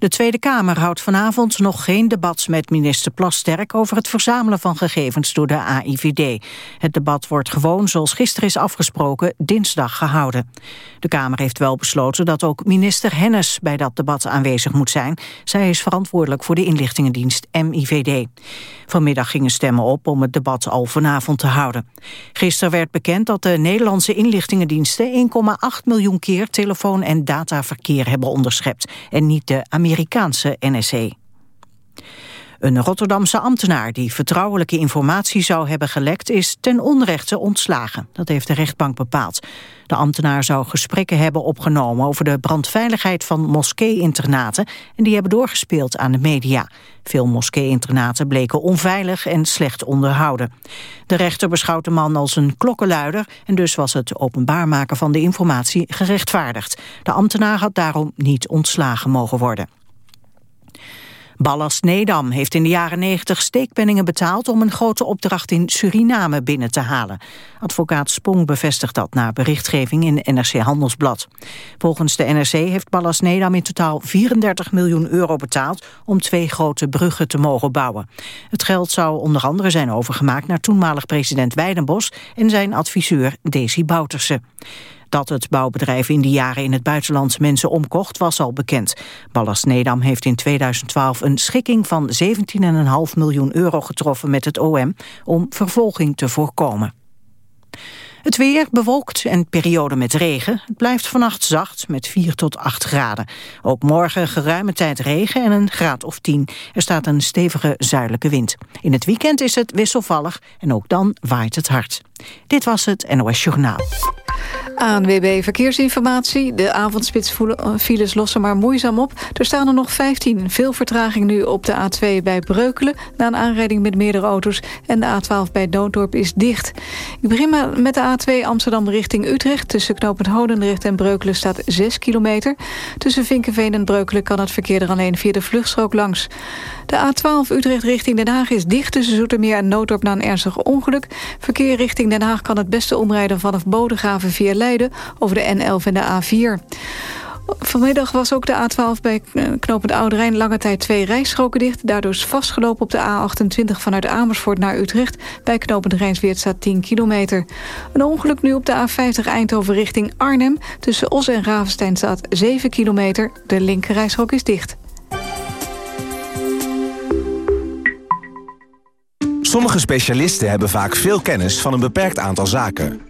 De Tweede Kamer houdt vanavond nog geen debat met minister Plasterk over het verzamelen van gegevens door de AIVD. Het debat wordt gewoon, zoals gisteren is afgesproken, dinsdag gehouden. De Kamer heeft wel besloten dat ook minister Hennis bij dat debat aanwezig moet zijn. Zij is verantwoordelijk voor de inlichtingendienst MIVD. Vanmiddag gingen stemmen op om het debat al vanavond te houden. Gisteren werd bekend dat de Nederlandse inlichtingendiensten 1,8 miljoen keer telefoon- en dataverkeer hebben onderschept en niet de Amerikaanse NSE. Een Rotterdamse ambtenaar die vertrouwelijke informatie zou hebben gelekt is ten onrechte ontslagen. Dat heeft de rechtbank bepaald. De ambtenaar zou gesprekken hebben opgenomen over de brandveiligheid van moskee-internaten en die hebben doorgespeeld aan de media. Veel moskee-internaten bleken onveilig en slecht onderhouden. De rechter beschouwt de man als een klokkenluider en dus was het openbaar maken van de informatie gerechtvaardigd. De ambtenaar had daarom niet ontslagen mogen worden. Ballas Nedam heeft in de jaren 90 steekpenningen betaald om een grote opdracht in Suriname binnen te halen. Advocaat Spong bevestigt dat na berichtgeving in NRC Handelsblad. Volgens de NRC heeft Ballas Nedam in totaal 34 miljoen euro betaald om twee grote bruggen te mogen bouwen. Het geld zou onder andere zijn overgemaakt naar toenmalig president Weidenbos en zijn adviseur Desi Bouterse. Dat het bouwbedrijf in die jaren in het buitenland mensen omkocht was al bekend. Ballas Nedam heeft in 2012 een schikking van 17,5 miljoen euro getroffen met het OM om vervolging te voorkomen. Het weer bewolkt en periode met regen. Het blijft vannacht zacht met 4 tot 8 graden. Ook morgen geruime tijd regen en een graad of 10. Er staat een stevige zuidelijke wind. In het weekend is het wisselvallig en ook dan waait het hard. Dit was het NOS Journaal. ANWB Verkeersinformatie. De avondspitsfiles eh, lossen maar moeizaam op. Er staan er nog 15. Veel vertraging nu op de A2 bij Breukelen... na een aanrijding met meerdere auto's. En de A12 bij Nooddorp is dicht. Ik begin met de A2 Amsterdam richting Utrecht. Tussen knooppunt Hodendrecht en Breukelen staat 6 kilometer. Tussen Vinkenveen en Breukelen kan het verkeer er alleen via de vluchtstrook langs. De A12 Utrecht richting Den Haag is dicht tussen Zoetermeer en Nooddorp na een ernstig ongeluk. Verkeer richting Den Haag kan het beste omrijden vanaf Bodegraven via Leiden over de N11 en de A4. Vanmiddag was ook de A12 bij knooppunt Oude Rijn lange tijd twee rijstroken dicht. Daardoor is vastgelopen op de A28 vanuit Amersfoort naar Utrecht. Bij knooppunt Rijnsweert staat 10 kilometer. Een ongeluk nu op de A50 Eindhoven richting Arnhem. Tussen Os en Ravenstein staat 7 kilometer. De linkerrijstrook is dicht. Sommige specialisten hebben vaak veel kennis van een beperkt aantal zaken.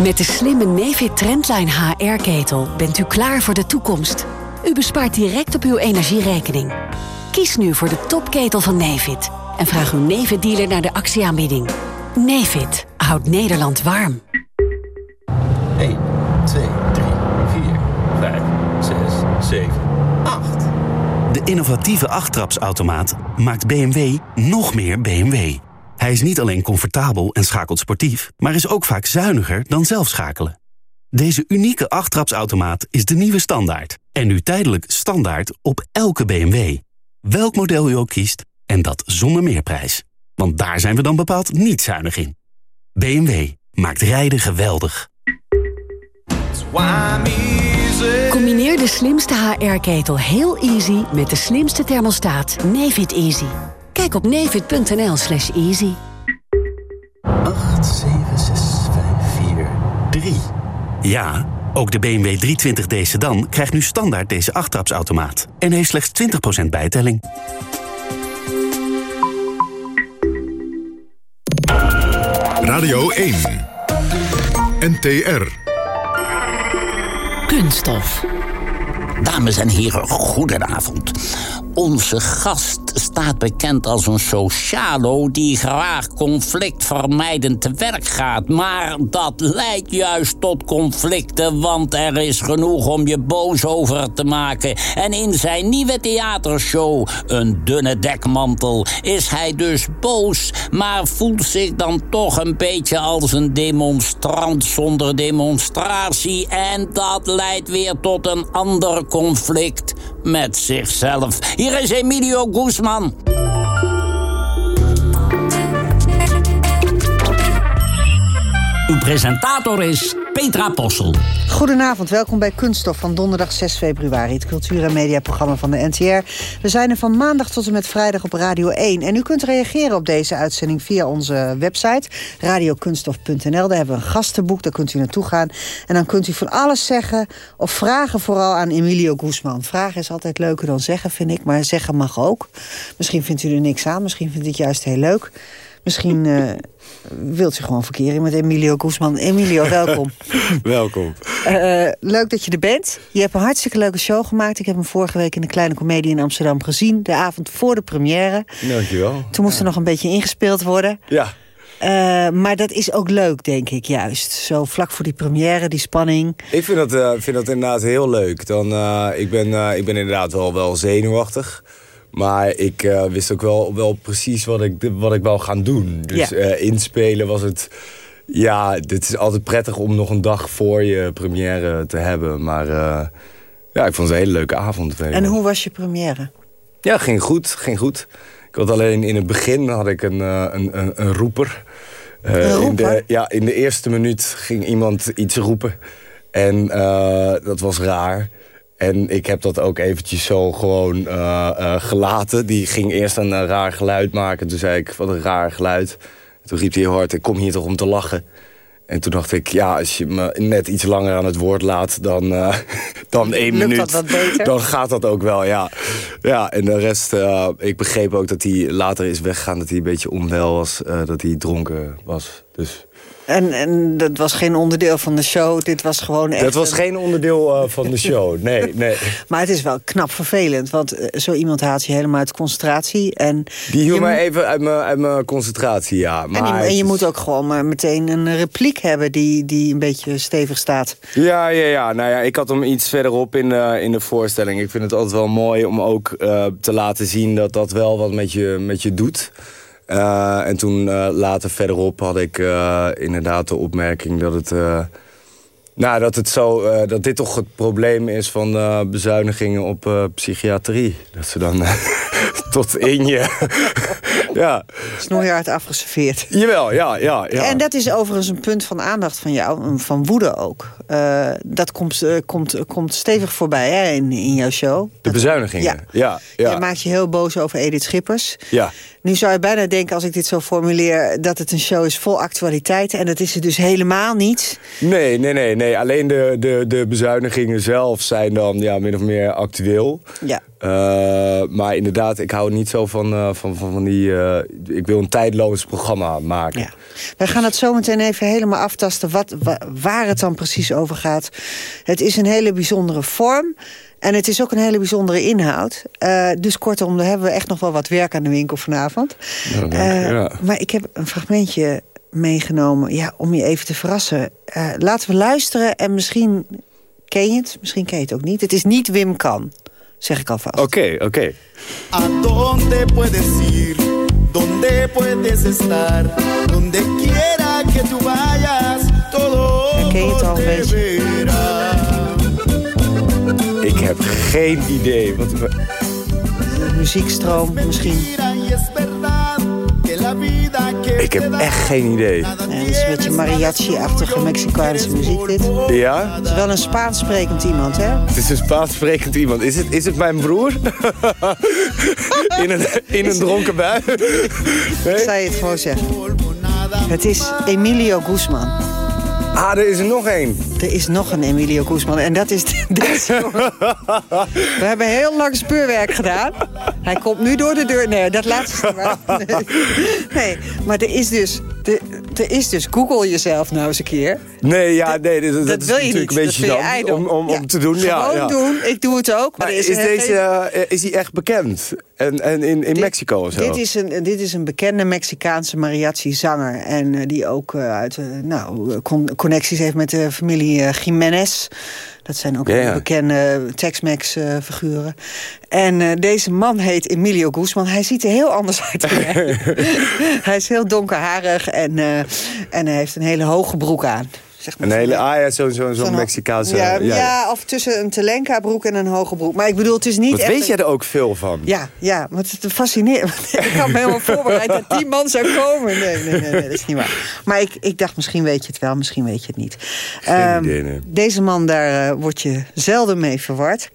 Met de slimme Nefit Trendline HR-ketel bent u klaar voor de toekomst. U bespaart direct op uw energierekening. Kies nu voor de topketel van Nefit en vraag uw Nefit-dealer naar de actieaanbieding. Nefit houdt Nederland warm. 1, 2, 3, 4, 5, 6, 7, 8. De innovatieve achttrapsautomaat maakt BMW nog meer BMW. Hij is niet alleen comfortabel en schakelt sportief, maar is ook vaak zuiniger dan zelf schakelen. Deze unieke achttrapsautomaat is de nieuwe standaard. En nu tijdelijk standaard op elke BMW. Welk model u ook kiest, en dat zonder meerprijs. Want daar zijn we dan bepaald niet zuinig in. BMW maakt rijden geweldig. Combineer de slimste HR-ketel heel easy met de slimste thermostaat Nefit Easy. Kijk op nefit.nl slash easy. 8, 7, 6, 5, 4, 3. Ja, ook de BMW 320d sedan krijgt nu standaard deze achttrapsautomaat. En heeft slechts 20% bijtelling. Radio 1. NTR. Kunststof. Dames en heren, goedenavond. Onze gast staat bekend als een socialo die graag conflictvermijdend te werk gaat. Maar dat leidt juist tot conflicten, want er is genoeg om je boos over te maken. En in zijn nieuwe theatershow, Een dunne dekmantel, is hij dus boos, maar voelt zich dan toch een beetje als een demonstrant zonder demonstratie. En dat leidt weer tot een ander conflict met zichzelf. Hier is Emilio Guzman. Uw presentator is Petra Possel. Goedenavond, welkom bij Kunststof van donderdag 6 februari... het cultuur- en mediaprogramma van de NTR. We zijn er van maandag tot en met vrijdag op Radio 1. En u kunt reageren op deze uitzending via onze website... radiokunststof.nl. Daar hebben we een gastenboek, daar kunt u naartoe gaan. En dan kunt u van alles zeggen of vragen vooral aan Emilio Guzman. Vragen is altijd leuker dan zeggen, vind ik, maar zeggen mag ook. Misschien vindt u er niks aan, misschien vindt u het juist heel leuk... Misschien uh, wilt u gewoon verkeren met Emilio Guzman. Emilio, welkom. welkom. Uh, leuk dat je er bent. Je hebt een hartstikke leuke show gemaakt. Ik heb hem vorige week in de Kleine Comedie in Amsterdam gezien. De avond voor de première. Dankjewel. Toen moest er nog een beetje ingespeeld worden. Ja. Uh, maar dat is ook leuk, denk ik, juist. Zo vlak voor die première, die spanning. Ik vind dat, uh, vind dat inderdaad heel leuk. Dan, uh, ik, ben, ik ben inderdaad wel, wel zenuwachtig. Maar ik uh, wist ook wel, wel precies wat ik, wat ik wou gaan doen. Dus ja. uh, inspelen was het... Ja, het is altijd prettig om nog een dag voor je première te hebben. Maar uh, ja, ik vond het een hele leuke avond. En hoe was je première? Ja, ging goed, ging goed. Ik had alleen in het begin had ik een, een, een, een roeper. een roeper? In de, ja, in de eerste minuut ging iemand iets roepen. En dat was raar. En ik heb dat ook eventjes zo gewoon uh, uh, gelaten. Die ging eerst een uh, raar geluid maken. Toen zei ik, wat een raar geluid. Toen riep hij heel hard, ik kom hier toch om te lachen. En toen dacht ik, ja, als je me net iets langer aan het woord laat dan, dan één Lukt minuut... Dat wat beter? Dan gaat dat ook wel, ja. Ja, en de rest, ik begreep ook dat hij later is weggegaan... dat hij een beetje onwel was, dat hij dronken was. Dus... En, en dat was geen onderdeel van de show? Dit was gewoon echt... Dat was een... geen onderdeel uh, van de show, nee, nee. maar het is wel knap vervelend, want uh, zo iemand haalt je helemaal uit concentratie. En Die hield mij even uit mijn, uit mijn concentratie, ja. Maar en, je is... moet ook gewoon maar meteen een repliek hebben die, die een beetje stevig staat. Ja, ja, ja. Nou ja, ik had hem iets verderop in de, in de voorstelling. Ik vind het altijd wel mooi om ook uh, te laten zien dat dat wel wat met je, met je doet. Uh, en toen uh, later verderop had ik uh, inderdaad de opmerking dat het... nou, dat, het zo, dat dit toch het probleem is van bezuinigingen op psychiatrie. Dat ze dan tot in je... ja. Snoeihard afgeserveerd. Jawel, ja, ja, ja. En dat is overigens een punt van aandacht van jou, van woede ook. Dat komt, komt, komt stevig voorbij hè, in, in jouw show. De bezuinigingen, ja. ja, ja. Je maakt je heel boos over Edith Schippers. Ja. Nu zou je bijna denken, als ik dit zo formuleer... dat het een show is vol actualiteit. En dat is het dus helemaal niet. Nee, nee, nee. nee. Alleen de, de, de bezuinigingen zelf zijn dan ja, min of meer actueel. Ja. Uh, maar inderdaad, ik hou niet zo van, uh, van, van, van die... Uh, ik wil een tijdloos programma maken. Ja. Wij gaan het zo meteen even helemaal aftasten wat, waar het dan precies over gaat. Het is een hele bijzondere vorm... En het is ook een hele bijzondere inhoud. Uh, dus kortom, daar hebben we echt nog wel wat werk aan de winkel vanavond. Ja, uh, ja. Maar ik heb een fragmentje meegenomen ja, om je even te verrassen. Uh, laten we luisteren en misschien ken je het, misschien ken je het ook niet. Het is niet Wim Kan, zeg ik alvast. Oké, okay, oké. Okay. A donde puedes ir, donde puedes estar, donde quiera que tú vayas, Herken je het al een beetje? Ik heb geen idee. Wat... De muziekstroom misschien. Ik heb echt geen idee. Ja, het is een beetje mariachi-achtige Mexicaanse muziek dit. Ja? Het is wel een Spaans sprekend iemand, hè? Het is een Spaans sprekend iemand. Is het, is het mijn broer? in een, in een dronken bui? Nee? Ik zou je het gewoon zeggen. Het is Emilio Guzman. Ah, er is er nog één. Er is nog een Emilio Guzman. En dat is... Dit We hebben heel lang speurwerk gedaan. Hij komt nu door de deur. Nee, dat laatste nee, maar er is dus... De, er is dus Google jezelf nou eens een keer. Nee, ja, nee, dat, dat, wil je natuurlijk niet. een beetje dan om, om, om te doen. Ja, Gewoon ja. doen. Ik doe het ook. Maar Maar is, is, deze, eh, is hij echt bekend? En, en in, in Mexico of zo? Dit is, een, dit is een bekende Mexicaanse mariachi-zanger. En eh, die ook eh, uit, nou, con- connecties heeft met de familie Jiménez. Dat zijn ook Ja, bekende Tex-Mex-figuren. en eh, deze man heet Emilio Guzman. Hij ziet er heel anders uit. dan jij. hij is heel donkerharig en, eh, en hij heeft een hele hoge broek aan. Zeg maar Een hele, ah ja, zo'n zo, zo'n Zo'n- Mexicaanse... Ja, ja, of tussen een telenka broek en een hoge broek. Maar ik bedoel, het is niet Wat echt weet jij er ook veel van? ja, ja, maar het is fascinerend. ik had me helemaal voorbereid dat die man zou komen. Nee, nee, nee, nee dat is niet waar. Maar ik, ik dacht, misschien weet je het wel, misschien weet je het niet. Ehm, idee, nee. Deze man, daar eh, word je zelden mee verward.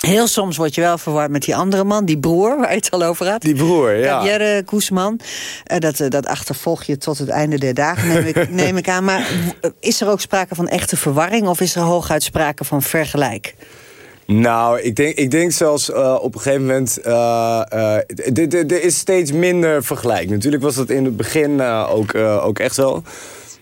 Heel soms word je wel verward met die andere man, die broer, waar je het al over had. Die broer, ja. Javier Guzman. Eh, dat, eh, dat achtervolg je tot het einde der dagen, neem ik, neem ik aan. Maar is er ook sprake van echte verwarring... of is er hooguit sprake van vergelijk? Nou, ik denk, ik denk zelfs eh, op een gegeven moment... Er is steeds minder vergelijk. Natuurlijk was dat in het begin ook, ook echt wel.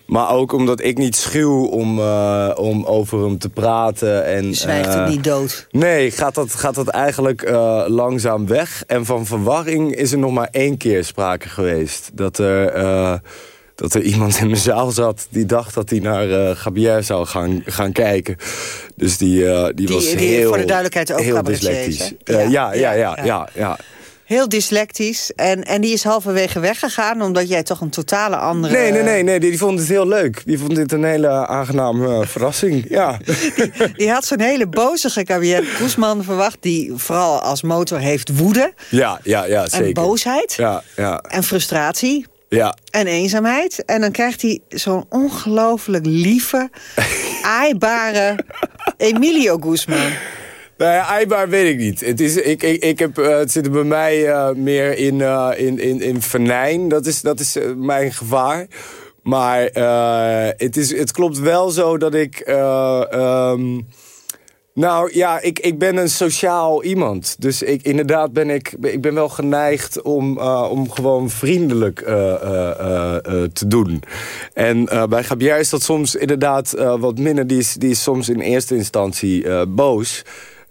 Maar ook omdat ik niet schuw om, eh, om over hem te praten. En, zwijgt het eh, niet dood. Nee, gaat dat, gaat dat eigenlijk eh, langzaam weg. En van verwarring is er nog maar één keer sprake geweest. Dat er, dat er iemand in mijn zaal zat die dacht dat hij naar Gabier zou gaan, gaan kijken. Dus die, die, Die- was die heel, voor de duidelijkheid ook heel dyslectisch. hè? Ja, ja, ja, ja, ja, ja, ja. Heel dyslectisch. En, en die is halverwege weggegaan... omdat jij toch een totale andere... Nee, nee, nee, nee, die, die vond het heel leuk. Die vond dit een hele aangename eh, verrassing. Ja. Die had zo'n hele bozige Gabriel Guzman verwacht... die vooral als motor heeft woede ja, ja, ja, zeker. en boosheid... Ja, ja, en frustratie ja. en eenzaamheid. En dan krijgt hij zo'n ongelooflijk lieve, aaibare Emilio Guzman. Nou eibaar weet ik niet. Het, is, ik, ik, ik heb, eh, het zit bij mij eh, meer in, eh, in, in, in venijn. Dat is, dat is mijn gevaar. Maar het, is, het klopt wel zo dat ik... eh, ehm, nou ja, ik, ik ben een sociaal iemand. Dus ik, inderdaad ben ik, ik ben wel geneigd om, om gewoon vriendelijk te doen. En bij Gabier is dat soms inderdaad wat minder. Die is, die is soms in eerste instantie boos.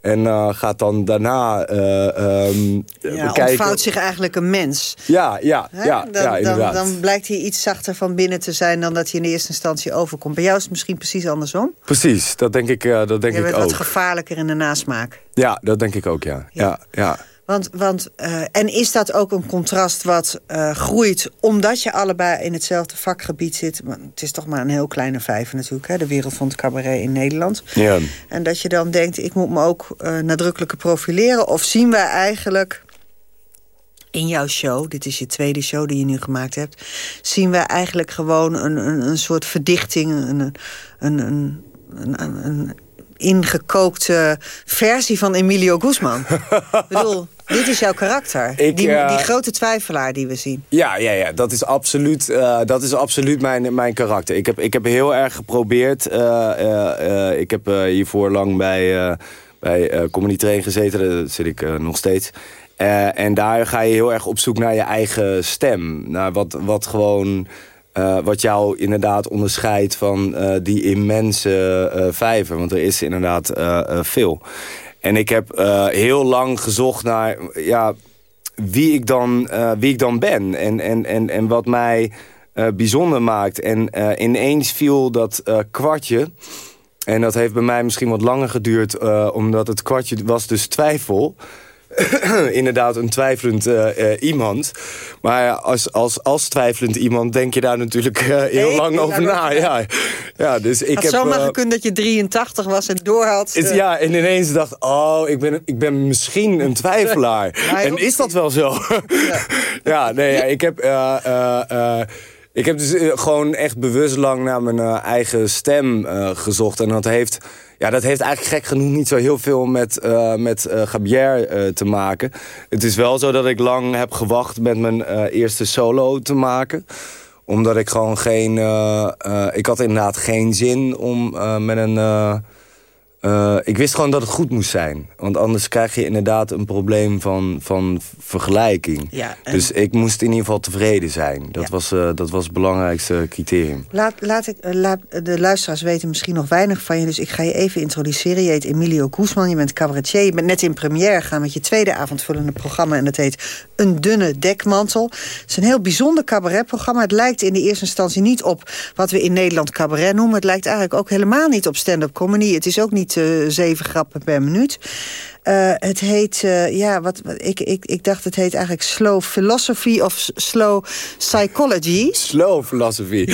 En eh, gaat dan daarna eh ehm, Ja, bekijken... zich eigenlijk een mens. Ja, ja, ja, dan, ja, dan, inderdaad. dan blijkt hij iets zachter van binnen te zijn... dan dat hij in de eerste instantie overkomt. Bij jou is het misschien precies andersom. Precies, dat denk ik, eh, dat denk Je ik bent ook. wat gevaarlijker in de nasmaak. Ja, dat denk ik ook, ja. ja, ja. Want, want, eh, en is dat ook een contrast wat eh, groeit... omdat je allebei in hetzelfde vakgebied zit? Het is toch maar een heel kleine vijver natuurlijk... Hè, de wereld van het cabaret in Nederland. Ja. En dat je dan denkt, ik moet me ook eh, nadrukkelijker profileren... of zien wij eigenlijk in jouw show... dit is je tweede show die je nu gemaakt hebt... zien wij eigenlijk gewoon een, een, een soort verdichting... een, een, een, een, een, een ingekookte versie van Emilio Guzman. ik bedoel, dit is jouw karakter. Ik, die, eh, die grote twijfelaar die we zien. Ja, ja, ja. Dat is absoluut, eh, dat is absoluut mijn, mijn karakter. Ik heb, ik heb heel erg geprobeerd. eh, ik heb hiervoor lang bij, bij Comedy Train gezeten. Daar zit ik nog steeds. En daar ga je heel erg op zoek naar je eigen stem. Naar wat, wat gewoon... wat jou inderdaad onderscheidt van die immense vijver. Want er is inderdaad veel. En ik heb eh, heel lang gezocht naar... Ja, wie ik dan, eh, wie ik dan ben en, en, en, en wat mij eh, bijzonder maakt. En ineens viel dat kwartje. En dat heeft bij mij misschien wat langer geduurd... omdat het kwartje was dus twijfel. Inderdaad een twijfelend eh, eh, iemand. Maar als, als, als twijfelend iemand denk je daar natuurlijk eh, heel Nee, lang over na. Ja, ja, dus ik Het heb, had zomaar gekund dat je 83 was en door had. is, ja, en ineens dacht oh, ik ben, ik ben misschien een twijfelaar. en is dat wel zo? ja, nee, ja, ik heb... ik heb dus eh, gewoon echt bewust lang naar mijn eh, eigen stem eh, gezocht. En dat heeft, ja, dat heeft eigenlijk gek genoeg niet zo heel veel met, eh met Gabier te maken. Het is wel zo dat ik lang heb gewacht met mijn eerste solo te maken omdat ik gewoon geen... ik had inderdaad geen zin om met een... eh, Uh, ik wist gewoon dat het goed moest zijn. Want anders krijg je inderdaad een probleem van, van vergelijking. Ja, en- Dus ik moest in ieder geval tevreden zijn. Dat, Ja. was, uh, dat was het belangrijkste criterium. Laat, laat ik, eh, laat, de luisteraars weten misschien nog weinig van je. Dus ik ga je even introduceren. Je heet Emilio Guzman, je bent cabaretier. Je bent net in première gegaan met je tweede avondvullende programma. En dat heet Een dunne dekmantel. Het is een heel bijzonder cabaretprogramma. Het lijkt in de eerste instantie niet op wat we in Nederland cabaret noemen. Het lijkt eigenlijk ook helemaal niet op stand-up comedy. Het is ook niet eh, zeven grappen per minuut. Eh, het heet, eh, ja, wat, wat ik, ik, ik dacht het heet eigenlijk Slow Philosophy of Slow Psychology. Slow philosophy.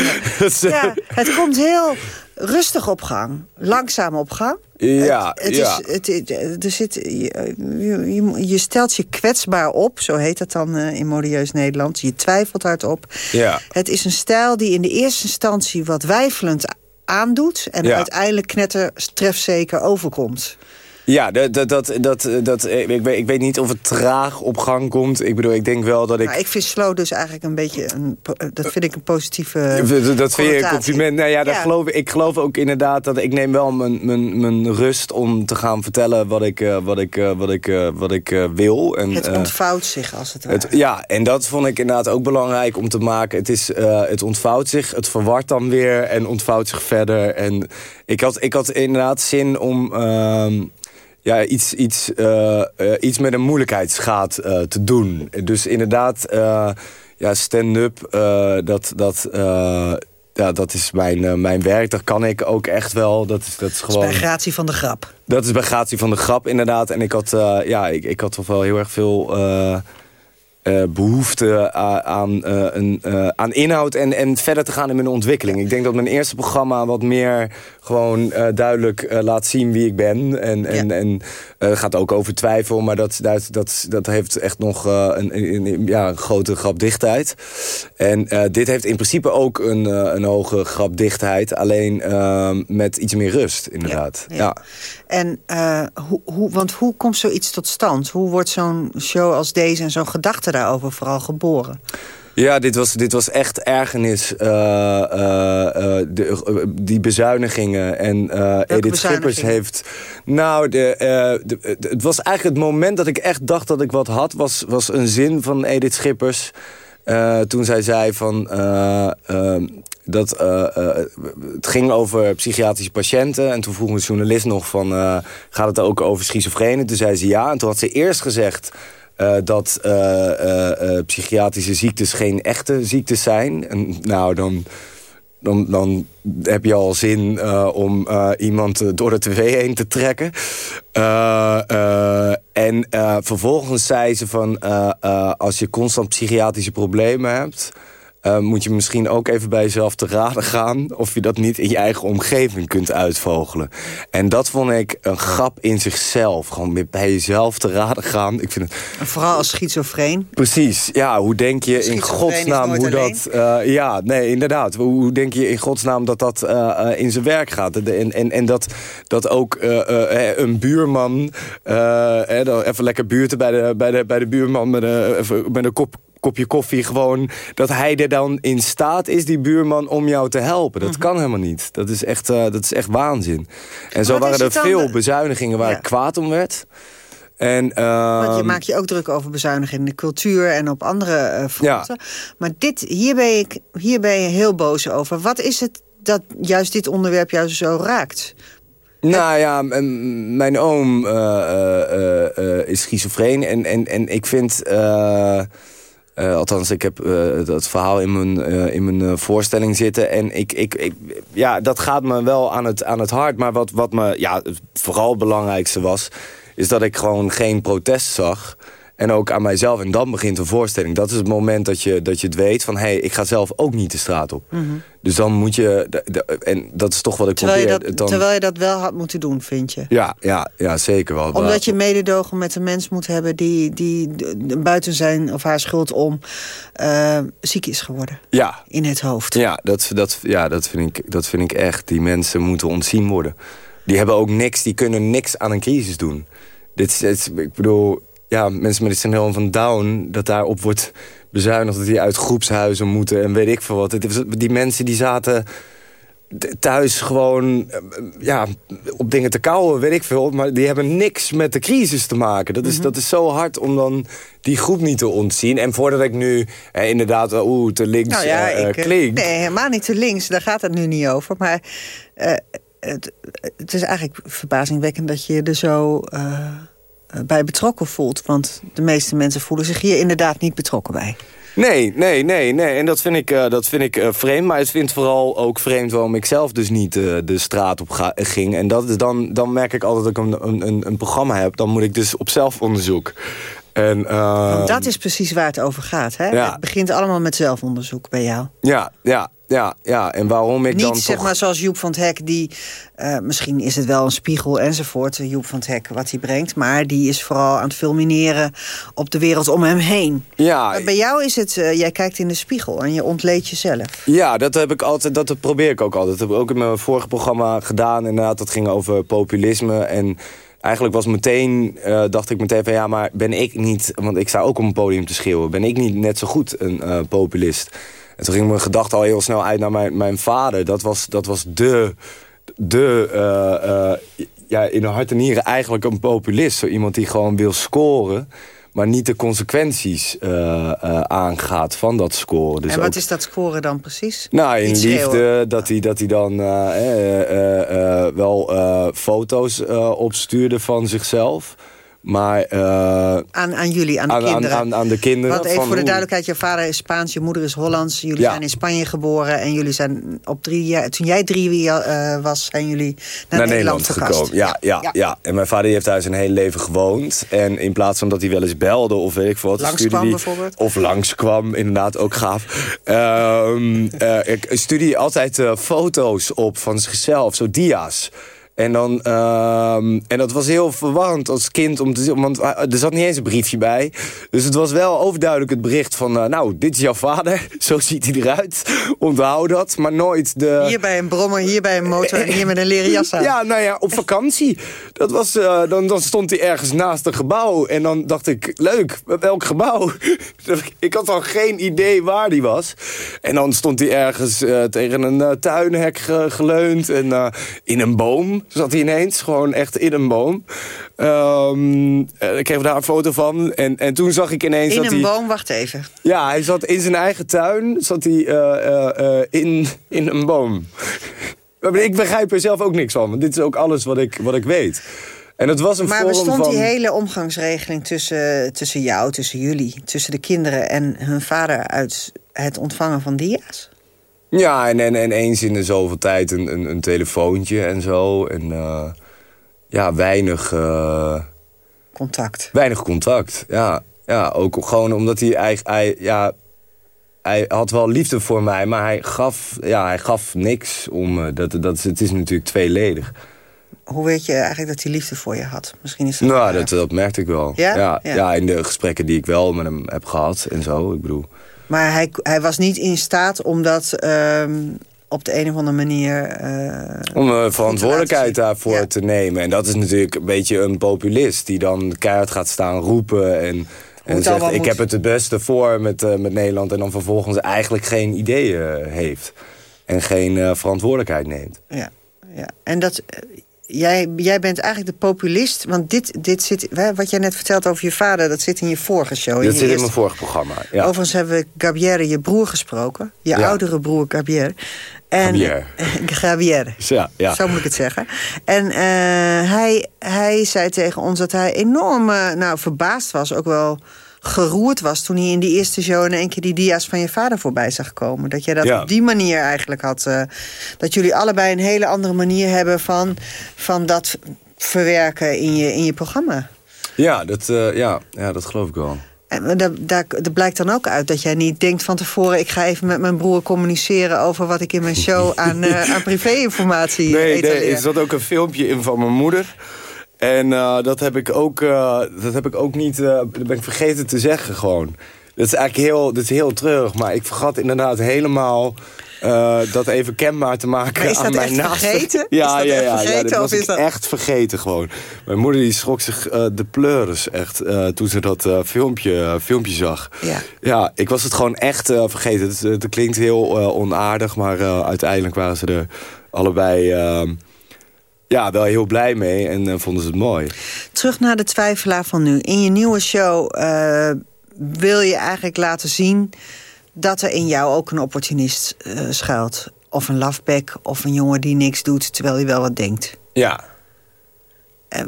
Ja, het komt heel rustig op gang. Langzaam op gang. Ja, het, het ja. Is, het, er zit, je, je, stelt je kwetsbaar op, zo heet dat dan eh, in modieus Nederlands. Je twijfelt hardop. Ja. Het is een stijl die in de eerste instantie wat weifelend aandoet... en Ja. uiteindelijk knetter trefzeker overkomt. Ja, dat, dat, dat, dat, dat, ik, weet, ik weet niet of het traag op gang komt. Ik bedoel, ik denk wel dat ik... Maar ik vind slow dus eigenlijk een beetje... Een, po- dat vind ik een positieve dat, dat vind je een compliment. Nou ja, dat Ja. Geloof, ik geloof ook inderdaad dat ik neem wel mijn, mijn, mijn rust om te gaan vertellen wat ik, eh, wat ik, eh, wat ik, eh, wat ik eh, wil. En, Het eh, ontvouwt zich als het ware. Het, ja, en dat vond ik inderdaad ook belangrijk om te maken. Het, is, eh, het ontvouwt zich, het verwart dan weer en ontvouwt zich verder. En ik had, ik had inderdaad zin om ehm, ja, iets, iets, eh, eh, iets met een moeilijkheidsgraad eh, te doen. Dus inderdaad, ja, stand-up, dat, dat, ja, dat is mijn, mijn werk. Dat kan ik ook echt wel. Dat is, dat is Dat is gewoon... bij gratie van de grap. Dat is bij gratie van de grap, inderdaad. En ik had, ja, ik, ik had toch wel heel erg veel eh, eh, behoefte aan, eh, een, eh, aan inhoud en, en verder te gaan in mijn ontwikkeling. Ik denk dat mijn eerste programma wat meer gewoon duidelijk laat zien wie ik ben. En, en, en gaat ook over twijfel, maar dat, dat, dat, dat heeft echt nog een, een, een- ja, een grote grapdichtheid. En dit heeft in principe ook een, een hoge grapdichtheid, alleen met iets meer rust, inderdaad. Ja. ja. En eh, hoe, hoe, want hoe komt zoiets tot stand? Hoe wordt zo'n show als deze en zo'n gedachte daarover vooral geboren? Ja, dit was, dit was echt ergernis. eh, eh, de, die bezuinigingen. En eh Edith Schippers heeft... Nou, de- het was eigenlijk het moment dat ik echt dacht dat ik wat had... was, was een zin van Edith Schippers... eh, toen zij zei van... eh, eh, dat, eh, het ging over psychiatrische patiënten. En toen vroeg een journalist nog van... gaat het ook over schizofrenen? Toen zei ze ja. En toen had ze eerst gezegd... dat psychiatrische ziektes geen echte ziektes zijn. En, nou, dan, dan, dan heb je al zin eh, om eh, iemand eh, door de tv heen te trekken. En vervolgens zei ze van... als je constant psychiatrische problemen hebt... eh, moet je misschien ook even bij jezelf te raden gaan... of je dat niet in je eigen omgeving kunt uitvogelen. En dat vond ik een grap in zichzelf. Gewoon weer bij jezelf te raden gaan. Ik vind het... En vooral als schizofreen. Precies, ja, hoe denk je in godsnaam hoe dat... eh, ja, nee, inderdaad. Hoe, denk je in godsnaam dat dat eh, in zijn werk gaat? En, en, en dat, dat ook een buurman... even lekker buurten bij de, bij de, bij de buurman met een, met een kop kopje koffie gewoon... dat hij er dan in staat is, die buurman, om jou te helpen. Dat kan helemaal niet. Dat is echt, eh, dat is echt waanzin. En zo waren er veel de- bezuinigingen waar Ja. ik kwaad om werd. En, Want je maakt je ook druk over bezuinigingen in de cultuur en op andere eh, fronten. Maar dit, hier, ben ik, hier ben je heel boos over. Wat is het dat juist dit onderwerp jou zo raakt? Nou ja, mijn oom eh, is schizofreen. En, en, en ik vind... eh, althans, ik heb eh, dat verhaal in mijn, eh, in mijn voorstelling zitten. En ik, ik, ik, ja, dat gaat me wel aan het, aan het hart. Maar wat, wat me ja, vooral het belangrijkste was... is dat ik gewoon geen protest zag... En ook aan mijzelf. En dan begint een voorstelling. Dat is het moment dat je, dat je het weet van... hé, hey, ik ga zelf ook niet de straat op. Dus dan moet je... en dat is toch wat ik Terwijl je, probeer. dat, dan, terwijl je dat wel had moeten doen, vind je? ja, ja, ja, zeker wel. Omdat je mededogen met een mens moet hebben... die, die buiten zijn of haar schuld om eh, ziek is geworden. Ja, In het hoofd. ja, dat, dat, ja dat, vind ik, dat vind ik echt. Die mensen moeten ontzien worden. Die hebben ook niks, die kunnen niks aan een crisis doen. Dit is- ik bedoel, ja, mensen met het syndroom van Down... dat daarop wordt bezuinigd dat die uit groepshuizen moeten en weet ik veel wat. Die mensen die zaten thuis gewoon eh, ja, op dingen te kauwen, weet ik veel. Maar die hebben niks met de crisis te maken. Dat is, Mhm. dat is zo hard om dan die groep niet te ontzien. En voordat ik nu eh, inderdaad eh, oeh, te links Nou ja, eh, ik, klink... nee, helemaal niet te links. Daar gaat het nu niet over. Maar eh, het, het is eigenlijk verbazingwekkend dat je er zo bij betrokken voelt. Want de meeste mensen voelen zich hier inderdaad niet betrokken bij. Nee, nee, nee, nee. En dat vind ik, eh, dat vind ik eh, vreemd. Maar het vooral ook vreemd waarom ik zelf dus niet eh, de straat op ging. En dat dan, dan merk ik altijd dat ik een, een, een programma heb. Dan moet ik dus op zelfonderzoek. En, eh, Want dat is precies waar het over gaat. Hè? Ja. Het begint allemaal met zelfonderzoek bij jou. Ja, ja, ja, ja. En waarom ik Niet dan zeg toch... maar zoals Joep van het Hek, die eh, misschien is het wel een spiegel enzovoort, eh, Joep van het Hek, wat hij brengt. Maar die is vooral aan het fulmineren op de wereld om hem heen. Ja, Maar bij jou is het, eh, jij kijkt in de spiegel en je ontleedt jezelf. Ja, dat heb ik altijd. Dat probeer ik ook altijd. Dat heb ik ook in mijn vorige programma gedaan. Inderdaad, dat ging over populisme. En eigenlijk was meteen, eh, dacht ik meteen van ja, maar ben ik niet, want ik sta ook op een podium te schreeuwen, ben ik niet net zo goed een eh, populist? En toen ging mijn gedachte al heel snel uit naar mijn, mijn vader. Dat was, dat was de, de eh, ja, in de hart en nieren eigenlijk een populist. Zo iemand die gewoon wil scoren, maar niet de consequenties eh, eh, aangaat van dat scoren. Dus en wat ook- is dat scoren dan precies? nou, in schreeuwen. liefde, dat hij, dat hij dan eh, wel foto's opstuurde van zichzelf. Maar eh, Aan, aan jullie, aan de aan, kinderen. aan, aan de kinderen. Want even voor de duidelijkheid, je vader is Spaans, je moeder is Hollands. Jullie Ja. zijn in Spanje geboren en jullie zijn op drie jaar... Toen jij drie jaar eh, was, zijn jullie naar, naar Nederland, gekomen. Ja, ja, ja, En mijn vader die heeft thuis een heel leven gewoond. En in plaats van dat hij wel eens belde of weet ik veel wat... Langskwam hij- bijvoorbeeld? Of langskwam, inderdaad, ook gaaf. Ehm eh, ik stuurde hij altijd foto's op van zichzelf, zo dia's. En, dan, ehm, en dat was heel verwarrend als kind om te zien, want er zat niet eens een briefje bij. Dus het was wel overduidelijk het bericht van, eh, nou, dit is jouw vader, zo ziet hij eruit. Onthoud dat, maar nooit de... Hier bij een brommer, hier bij een motor en hier met een leren jas aan. Ja, nou ja, op vakantie. Dat was, eh, dan, dan stond hij ergens naast een gebouw. En dan dacht ik, leuk, welk gebouw? ik had al geen idee waar die was. En dan stond hij ergens eh, tegen een eh, tuinhek ge- geleund. En eh, in een boom zat hij ineens. Gewoon echt in een boom. Ehm, eh, ik kreeg daar een foto van. En, en toen zag ik ineens In dat een hij... boom, wacht even. Ja, hij zat in zijn eigen tuin. Zat hij eh, eh, eh, in, in een boom. Ik begrijp er zelf ook niks van. Want dit is ook alles wat ik, wat ik weet. En het was een Maar bestond van... die hele omgangsregeling tussen, tussen jou, tussen jullie... tussen de kinderen en hun vader uit het ontvangen van dia's? Ja, en, en, en eens in de zoveel tijd een, een, een telefoontje en zo. En eh, ja, weinig... eh, Contact. Weinig contact, ja. Ja, ook gewoon omdat hij eigenlijk... Hij, ja, hij had wel liefde voor mij, maar hij gaf, ja, hij gaf niks om... eh, dat, dat, het is natuurlijk tweeledig. Hoe weet je eigenlijk dat hij liefde voor je had? Misschien is dat... Nou, dat, dat merkte ik wel. Ja? Ja, Ja. ja. in de gesprekken die ik wel met hem heb gehad en zo. Ik bedoel... Maar hij, hij was niet in staat om dat ehm, op de een of andere manier... eh, Om uh, verantwoordelijkheid daarvoor Ja. te nemen. En dat is natuurlijk een beetje een populist... die dan keihard gaat staan roepen en, en zegt... ik moet. heb het het beste voor met, eh, met Nederland... en dan vervolgens eigenlijk geen ideeën heeft. En geen eh, verantwoordelijkheid neemt. Ja, ja. En dat, eh, jij, jij bent eigenlijk de populist. Want dit, dit zit, wat jij net vertelt over je vader, dat zit in je vorige show. dat zit in mijn vorige programma. Ja. Overigens hebben we Gabière, je broer, gesproken. Je Ja. oudere broer Gabière. En, Gabière. Gabière. Ja, ja. Zo moet ik het zeggen. En eh, hij, hij zei tegen ons dat hij enorm eh, nou, verbaasd was. Ook wel geroerd was toen hij in die eerste show... in één keer die dia's van je vader voorbij zag komen. Dat jij dat Ja. op die manier eigenlijk had... eh, dat jullie allebei een hele andere manier hebben... van, van dat verwerken in je, in je programma. Ja, dat, eh, ja, ja, dat geloof ik wel. En daar, daar, daar blijkt dan ook uit dat jij niet denkt van tevoren... ik ga even met mijn broer communiceren over wat ik in mijn show aan, aan privé-informatie Nee, etaleer. nee, er zat ook een filmpje in van mijn moeder. En eh, dat, heb ik ook, eh, dat heb ik ook niet... eh, dat ben ik vergeten te zeggen gewoon. Dat is eigenlijk heel, dat is heel treurig. Maar ik vergat inderdaad helemaal... dat even kenbaar te maken Maar is aan dat mijn echt naaste. vergeten? Is Ja, dat ja, ja, ja, vergeten, of was is ik dat- echt vergeten gewoon. Mijn moeder die schrok zich de pleuris echt toen ze dat filmpje, filmpje zag. Ja. Ja, ik was het gewoon echt vergeten. Het, het klinkt heel onaardig, maar uiteindelijk waren ze er allebei ehm, ja, wel heel blij mee en eh, vonden ze het mooi. Terug naar de twijfelaar van nu. In je nieuwe show eh, wil je eigenlijk laten zien... dat er in jou ook een opportunist eh, schuilt. Of een lafbek, of een jongen die niks doet... terwijl hij wel wat denkt. Ja.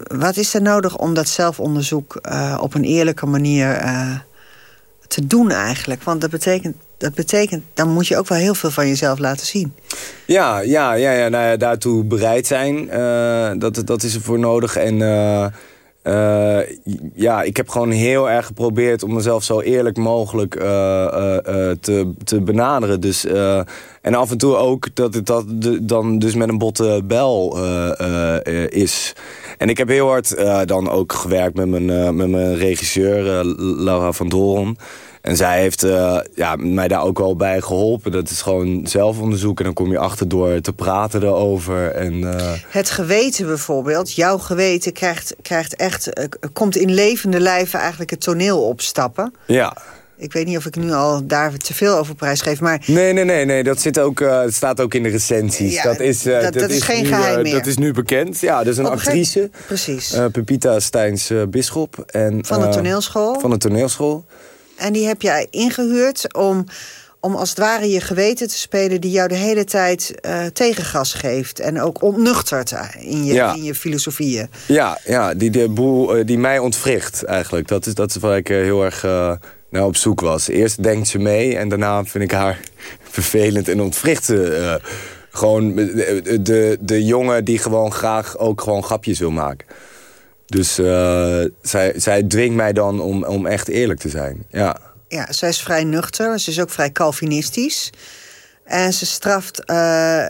Wat is er nodig om dat zelfonderzoek op een eerlijke manier te doen eigenlijk? Want dat betekent, dat betekent, dan moet je ook wel heel veel van jezelf laten zien. Ja, ja, ja, ja, nou ja daartoe bereid zijn. eh, dat, dat is ervoor nodig. En eh, eh, ja, ik heb gewoon heel erg geprobeerd om mezelf zo eerlijk mogelijk te, te benaderen. Dus, en af en toe ook dat het dat dan dus met een botte bel is. En ik heb heel hard dan ook gewerkt met mijn, met mijn regisseur, Laura van Doren. En zij heeft eh, ja, mij daar ook wel bij geholpen. Dat is gewoon zelfonderzoek en dan kom je achter door te praten erover. En, eh, Het geweten bijvoorbeeld, jouw geweten krijgt, krijgt echt, eh, komt in levende lijven eigenlijk het toneel opstappen. ja. Ik weet niet of ik nu al daar te veel over prijs geef, maar Nee, nee, nee, nee. Dat zit ook, staat ook in de recensies. Ja, dat is, dat- dat is geen nu, geheim eh, meer. Dat is nu bekend. Ja, dus een Op actrice. gegeven- Precies. Pepita Steins eh, Bisschop. En, Van de toneelschool? Van de toneelschool. En die heb jij ingehuurd om, om als het ware je geweten te spelen... die jou de hele tijd eh, tegengas geeft. En ook ontnuchtert eh, in je, Ja. in je filosofieën. Ja, ja die, de boel, eh, die mij ontwricht eigenlijk. Dat is, dat is waar ik heel erg naar op zoek was. Eerst denkt ze mee en daarna vind ik haar vervelend en ontwricht ze. gewoon de, de, de jongen die gewoon graag ook gewoon grapjes wil maken. Dus eh, zij, zij dwingt mij dan om, om echt eerlijk te zijn. Ja. Ja, zij is vrij nuchter. Ze is ook vrij Calvinistisch. En ze straft eh,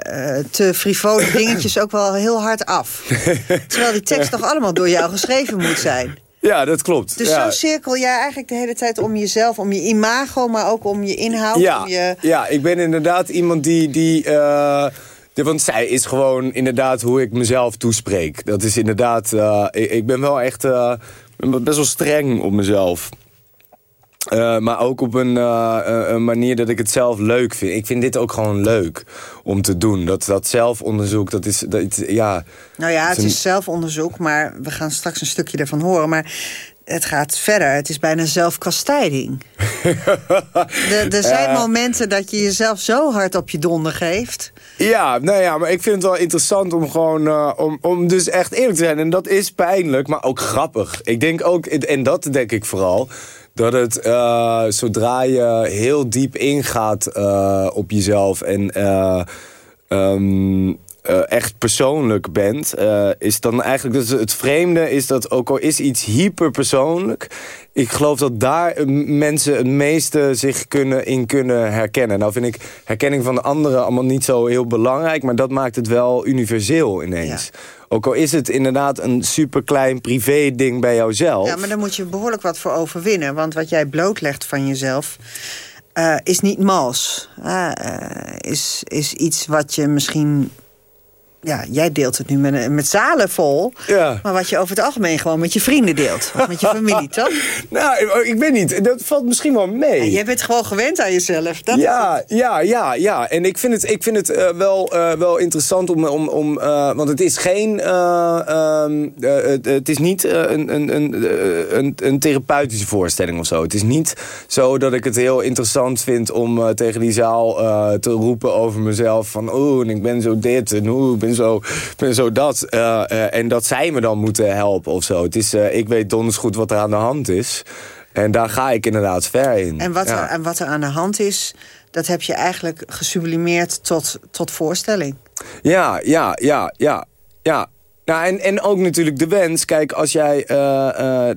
te frivole dingetjes ook wel heel hard af. Terwijl die tekst toch allemaal door jou geschreven moet zijn. ja, dat klopt. Dus ja. zo cirkel jij eigenlijk de hele tijd om jezelf, om je imago... maar ook om je inhoud, ja, om je... ja, ik ben inderdaad iemand die... die want zij is gewoon inderdaad hoe ik mezelf toespreek. Dat is inderdaad... eh, ik, ik ben wel echt eh, best wel streng op mezelf. Eh, maar ook op een, een manier dat ik het zelf leuk vind. Ik vind dit ook gewoon leuk om te doen. Dat, dat zelfonderzoek, dat is... Dat, ja, Nou ja, het een- is zelfonderzoek, maar we gaan straks een stukje daarvan horen. Maar het gaat verder. Het is bijna zelfkastijding. er, er zijn momenten dat je jezelf zo hard op je donder geeft. Ja, nou ja, maar ik vind het wel interessant om gewoon, eh, om, om dus echt eerlijk te zijn. En dat is pijnlijk, maar ook grappig. Ik denk ook, en dat denk ik vooral, dat het eh, zodra je heel diep ingaat eh, op jezelf en eh, eh, echt persoonlijk bent, eh, is dan eigenlijk dus het vreemde is dat ook al is iets hyperpersoonlijk, ik geloof dat daar mensen het meeste zich kunnen, in kunnen herkennen. Nou vind ik herkenning van de anderen allemaal niet zo heel belangrijk, maar dat maakt het wel universeel ineens. Ook al is het inderdaad een superklein privé ding bij jouzelf. Ja, maar daar moet je behoorlijk wat voor overwinnen. Want wat jij blootlegt van jezelf eh, is niet mals. Is, is iets wat je misschien... Ja, jij deelt het nu met, met zalen vol. Ja. Maar wat je over het algemeen gewoon met je vrienden deelt. Of met je familie, toch? Nou, ik weet niet. Dat valt misschien wel mee. Ja, jij bent gewoon gewend aan jezelf. Dat ja, ja, ja, ja. En ik vind het, ik vind het eh, wel, eh, wel interessant om... om, om eh, want het is geen... eh, ehm, eh, het, het is niet eh, een, een, een, eh, een, therapeutische voorstelling of zo. Het is niet zo dat ik het heel interessant vind... om eh, tegen die zaal eh, te roepen over mezelf. Van, oeh, en ik ben zo dit en oeh, ik ben zo, ik ben zo dat. Eh, eh, en dat zij me dan moeten helpen of zo. Het is, eh, ik weet donders goed wat er aan de hand is. En daar ga ik inderdaad ver in. En wat, Ja. er, en wat er aan de hand is, dat heb je eigenlijk gesublimeerd tot, tot voorstelling. Ja, ja, ja, ja, ja. Nou, en, en ook natuurlijk de wens. Kijk, als jij...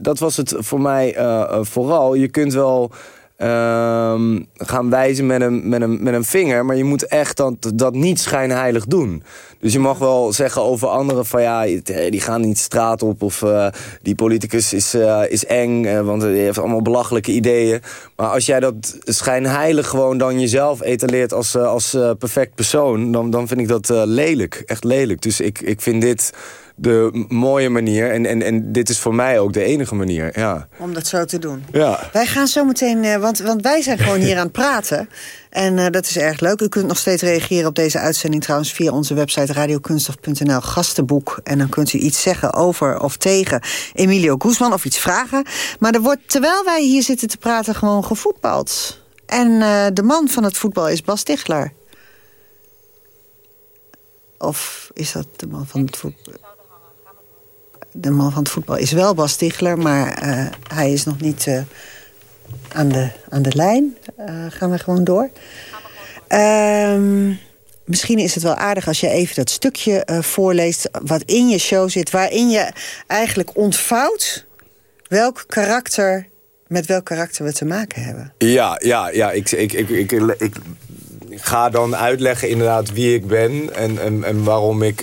dat was het voor mij vooral. Je kunt wel ehm, gaan wijzen met een, met, een, met een vinger... maar je moet echt dat, dat niet schijnheilig doen. Dus je mag wel zeggen over anderen van... ja, eh, die gaan niet straat op... of eh, die politicus is, eh, is eng, want hij heeft allemaal belachelijke ideeën. Maar als jij dat schijnheilig gewoon dan jezelf etaleert... als, als perfect persoon, dan, dan vind ik dat lelijk. Echt lelijk. Dus ik, ik vind dit de mooie manier. En, en, en dit is voor mij ook de enige manier, ja. Om dat zo te doen. Ja. Wij gaan zo meteen, eh, want, want wij zijn gewoon hier aan het praten. En uh, dat is erg leuk. U kunt nog steeds reageren op deze uitzending trouwens... via onze website radiokunstof.nl gastenboek. En dan kunt u iets zeggen over of tegen Emilio Guzman... of iets vragen. Maar er wordt, terwijl wij hier zitten te praten, gewoon gevoetbald. En uh, de man van het voetbal is Bas Tichler. Of is dat de man van het voetbal? De man van het voetbal is wel Bas Tichler, maar uh, hij is nog niet uh, aan, de, aan de lijn. Uh, gaan we gewoon door. Um, misschien is het wel aardig als je even dat stukje voorleest... wat in je show zit, waarin je eigenlijk ontvouwt... welk karakter, met welk karakter we te maken hebben. Ja, ja, ja. Ik, ik, ik, ik, ga dan uitleggen inderdaad wie ik ben en, en, en waarom ik...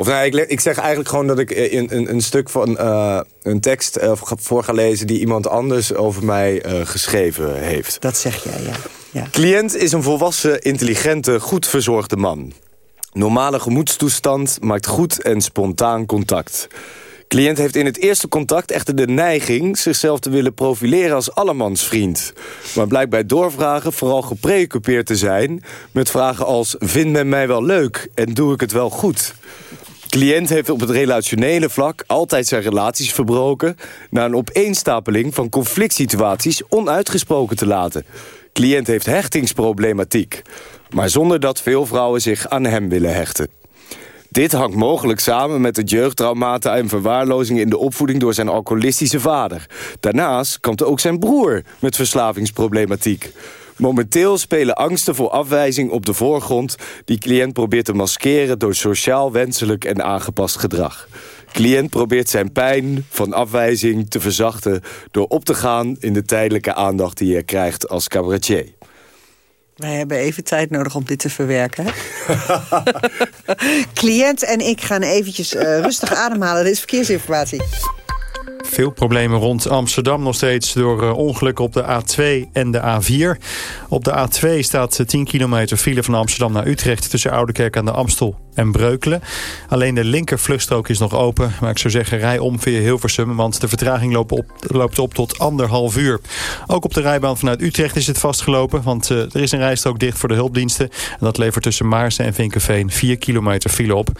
of nou, ik, ik zeg eigenlijk gewoon dat ik een, een, een stuk van uh, een tekst uh, voor ga lezen... die iemand anders over mij geschreven heeft. Dat zeg jij, ja. ja. Cliënt is een volwassen, intelligente, goed verzorgde man. Normale gemoedstoestand maakt goed en spontaan contact. Cliënt heeft in het eerste contact echter de neiging... zichzelf te willen profileren als allemansvriend. Maar blijkt bij doorvragen vooral gepreoccupeerd te zijn... met vragen als, vindt men mij wel leuk en doe ik het wel goed? Cliënt heeft op het relationele vlak altijd zijn relaties verbroken... na een opeenstapeling van conflict situaties onuitgesproken te laten. Cliënt heeft hechtingsproblematiek. Maar zonder dat veel vrouwen zich aan hem willen hechten. Dit hangt mogelijk samen met de jeugdtraumata en verwaarlozing in de opvoeding door zijn alcoholistische vader. Daarnaast kampt ook zijn broer met verslavingsproblematiek. Momenteel spelen angsten voor afwijzing op de voorgrond... die cliënt probeert te maskeren door sociaal wenselijk en aangepast gedrag. Cliënt probeert zijn pijn van afwijzing te verzachten... door op te gaan in de tijdelijke aandacht die hij krijgt als cabaretier. Wij hebben even tijd nodig om dit te verwerken. Cliënt en ik gaan eventjes uh, rustig ademhalen. Dit is verkeersinformatie. Veel problemen rond Amsterdam nog steeds door uh, ongelukken op de A2 en de A4. Op de A2 staat 10 kilometer file van Amsterdam naar Utrecht... tussen Oudekerk aan de Amstel en Breukelen. Alleen de linker vluchtstrook is nog open. Maar ik zou zeggen, rij om via Hilversum... want de vertraging loopt op, loopt op tot anderhalf uur. Ook op de rijbaan vanuit Utrecht is het vastgelopen... want uh, er is een rijstrook dicht voor de hulpdiensten. En dat levert tussen Maarsen en Vinkenveen 4 kilometer file op.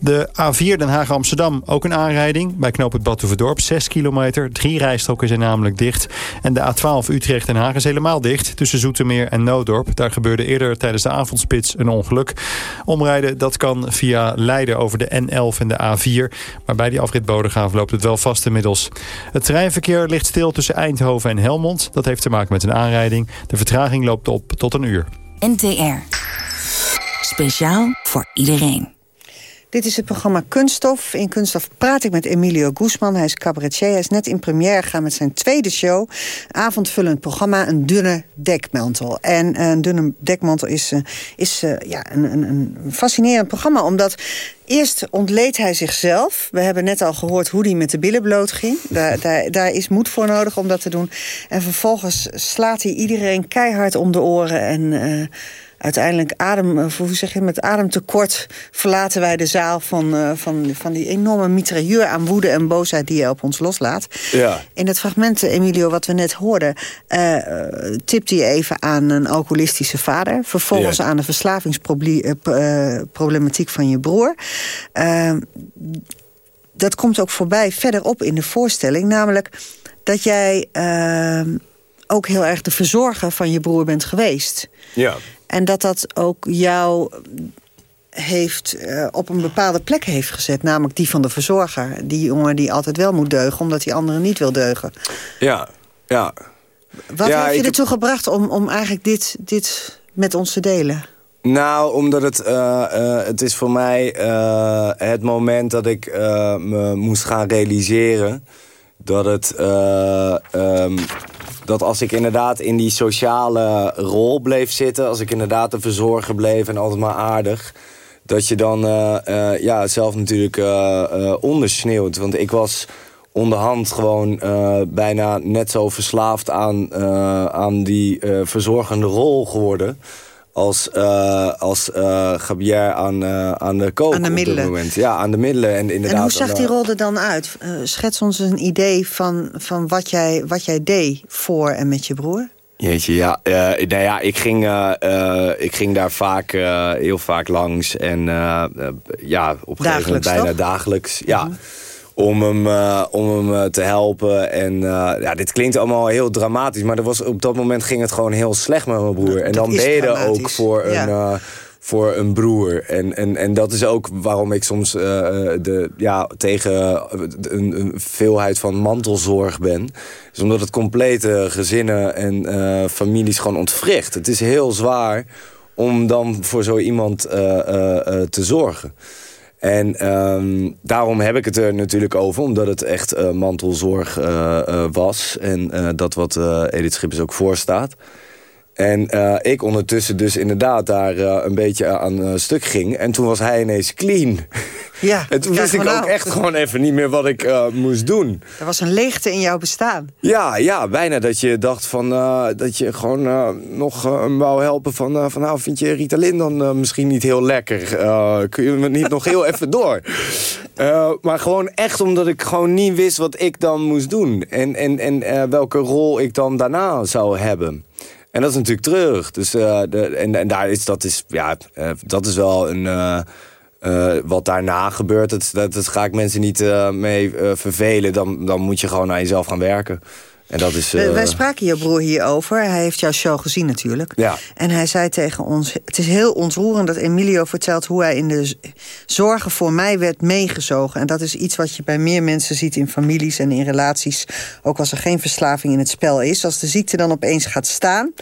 De A4 Den Haag-Amsterdam ook een aanrijding. Bij knoop het Badhoevedorp 6 kilometer. Drie rijstroken zijn namelijk dicht. En de A12 Utrecht-Den Haag is helemaal dicht. Tussen Zoetermeer en Noodorp. Daar gebeurde eerder tijdens de avondspits een ongeluk. Omrijden dat kan via Leiden over de N11 en de A4. Maar bij die afrit Bodegraven loopt het wel vast inmiddels. Het treinverkeer ligt stil tussen Eindhoven en Helmond. Dat heeft te maken met een aanrijding. De vertraging loopt op tot een uur. NTR. Speciaal voor iedereen. Dit is het programma Kunststof. In Kunststof praat ik met Emilio Guzman. Hij is cabaretier. Hij is net in première gegaan met zijn tweede show. Avondvullend programma, een dunne dekmantel. En een dunne dekmantel is, is ja, een, een, een fascinerend programma. Omdat Eerst ontleed hij zichzelf. We hebben net al gehoord hoe hij met de billen bloot ging. Daar, daar, daar, is moed voor nodig om dat te doen. En vervolgens slaat hij iedereen keihard om de oren... en uh, uiteindelijk adem, hoe zeg je, met ademtekort verlaten wij de zaal van, uh, van, van die enorme mitrailleur aan woede en boosheid die hij op ons loslaat. Ja. In het fragment, Emilio, wat we net hoorden, uh, tipt hij even aan een alcoholistische vader. Vervolgens ja. aan de verslavingsproblematiek van je broer. Uh, dat komt ook voorbij verderop in de voorstelling. Namelijk dat jij uh, ook heel erg de verzorger van je broer bent geweest. Ja. En dat dat ook jou heeft, uh, op een bepaalde plek heeft gezet. Namelijk die van de verzorger. Die jongen die altijd wel moet deugen, omdat die andere niet wil deugen. Ja, ja. Wat ja, heeft je ertoe gebracht om, om eigenlijk dit, dit met ons te delen? Nou, omdat het, uh, uh, het is voor mij uh, het moment dat ik me moest gaan realiseren... dat het... Um, dat als ik inderdaad in die sociale rol bleef zitten... als ik inderdaad een verzorger bleef en altijd maar aardig... dat je dan ja, zelf natuurlijk ondersneeuwt. Want ik was onderhand gewoon bijna net zo verslaafd aan, aan die verzorgende rol geworden als, uh, als uh, Gabier aan, uh, aan de kook aan de middelen. op dit moment. Ja, aan de middelen. En, inderdaad en hoe zag die rol er dan uit? schets ons een idee van, van wat, jij, wat jij deed voor en met je broer. Jeetje, ja. Uh, nou ja, ik ging, uh, uh, ik ging daar vaak, heel vaak langs. En ja, op een gegeven moment bijna toch? dagelijks. Ja. Mm -hmm. Om hem, om hem te helpen. En ja, dit klinkt allemaal heel dramatisch. Maar er was, op dat moment ging het gewoon heel slecht met mijn broer. En dan ben je er ook voor ja. een voor een broer. En, en, en dat is ook waarom ik soms uh, de, ja, tegen een, een, veelheid van mantelzorg ben. Is omdat het complete gezinnen en uh, families gewoon ontwricht. Het is heel zwaar om dan voor zo iemand uh, te zorgen. En um, daarom heb ik het er natuurlijk over, omdat het echt mantelzorg was. En dat wat Edith Schippers ook voorstaat. En uh, ik ondertussen dus inderdaad daar uh, een beetje aan uh, stuk ging. En toen was hij ineens clean. Ja, en toen wist ik ook nou. echt gewoon even niet meer wat ik moest doen. Er was een leegte in jouw bestaan. Ja, ja bijna dat je dacht van... dat je gewoon nog wou helpen van... van nou, vind je Ritalin dan misschien niet heel lekker? kun je me niet nog heel even door? maar gewoon echt omdat ik gewoon niet wist wat ik dan moest doen. En, en, en welke rol ik dan daarna zou hebben. En dat is natuurlijk terug. Dus, de, en, daar is, dat, is, ja, uh, dat is wel een... Uh, wat daarna gebeurt, dat, dat, dat, ga ik mensen niet mee vervelen. Dan, dan moet je gewoon aan jezelf gaan werken. En dat is, uh... Wij spraken je broer hierover. Hij heeft jouw show gezien natuurlijk. Ja. En hij zei tegen ons... Het is heel ontroerend dat Emilio vertelt hoe hij in de zorgen voor mij werd meegezogen. En dat is iets wat je bij meer mensen ziet in families en in relaties. Ook als er geen verslaving in het spel is. Als de ziekte dan opeens gaat staan.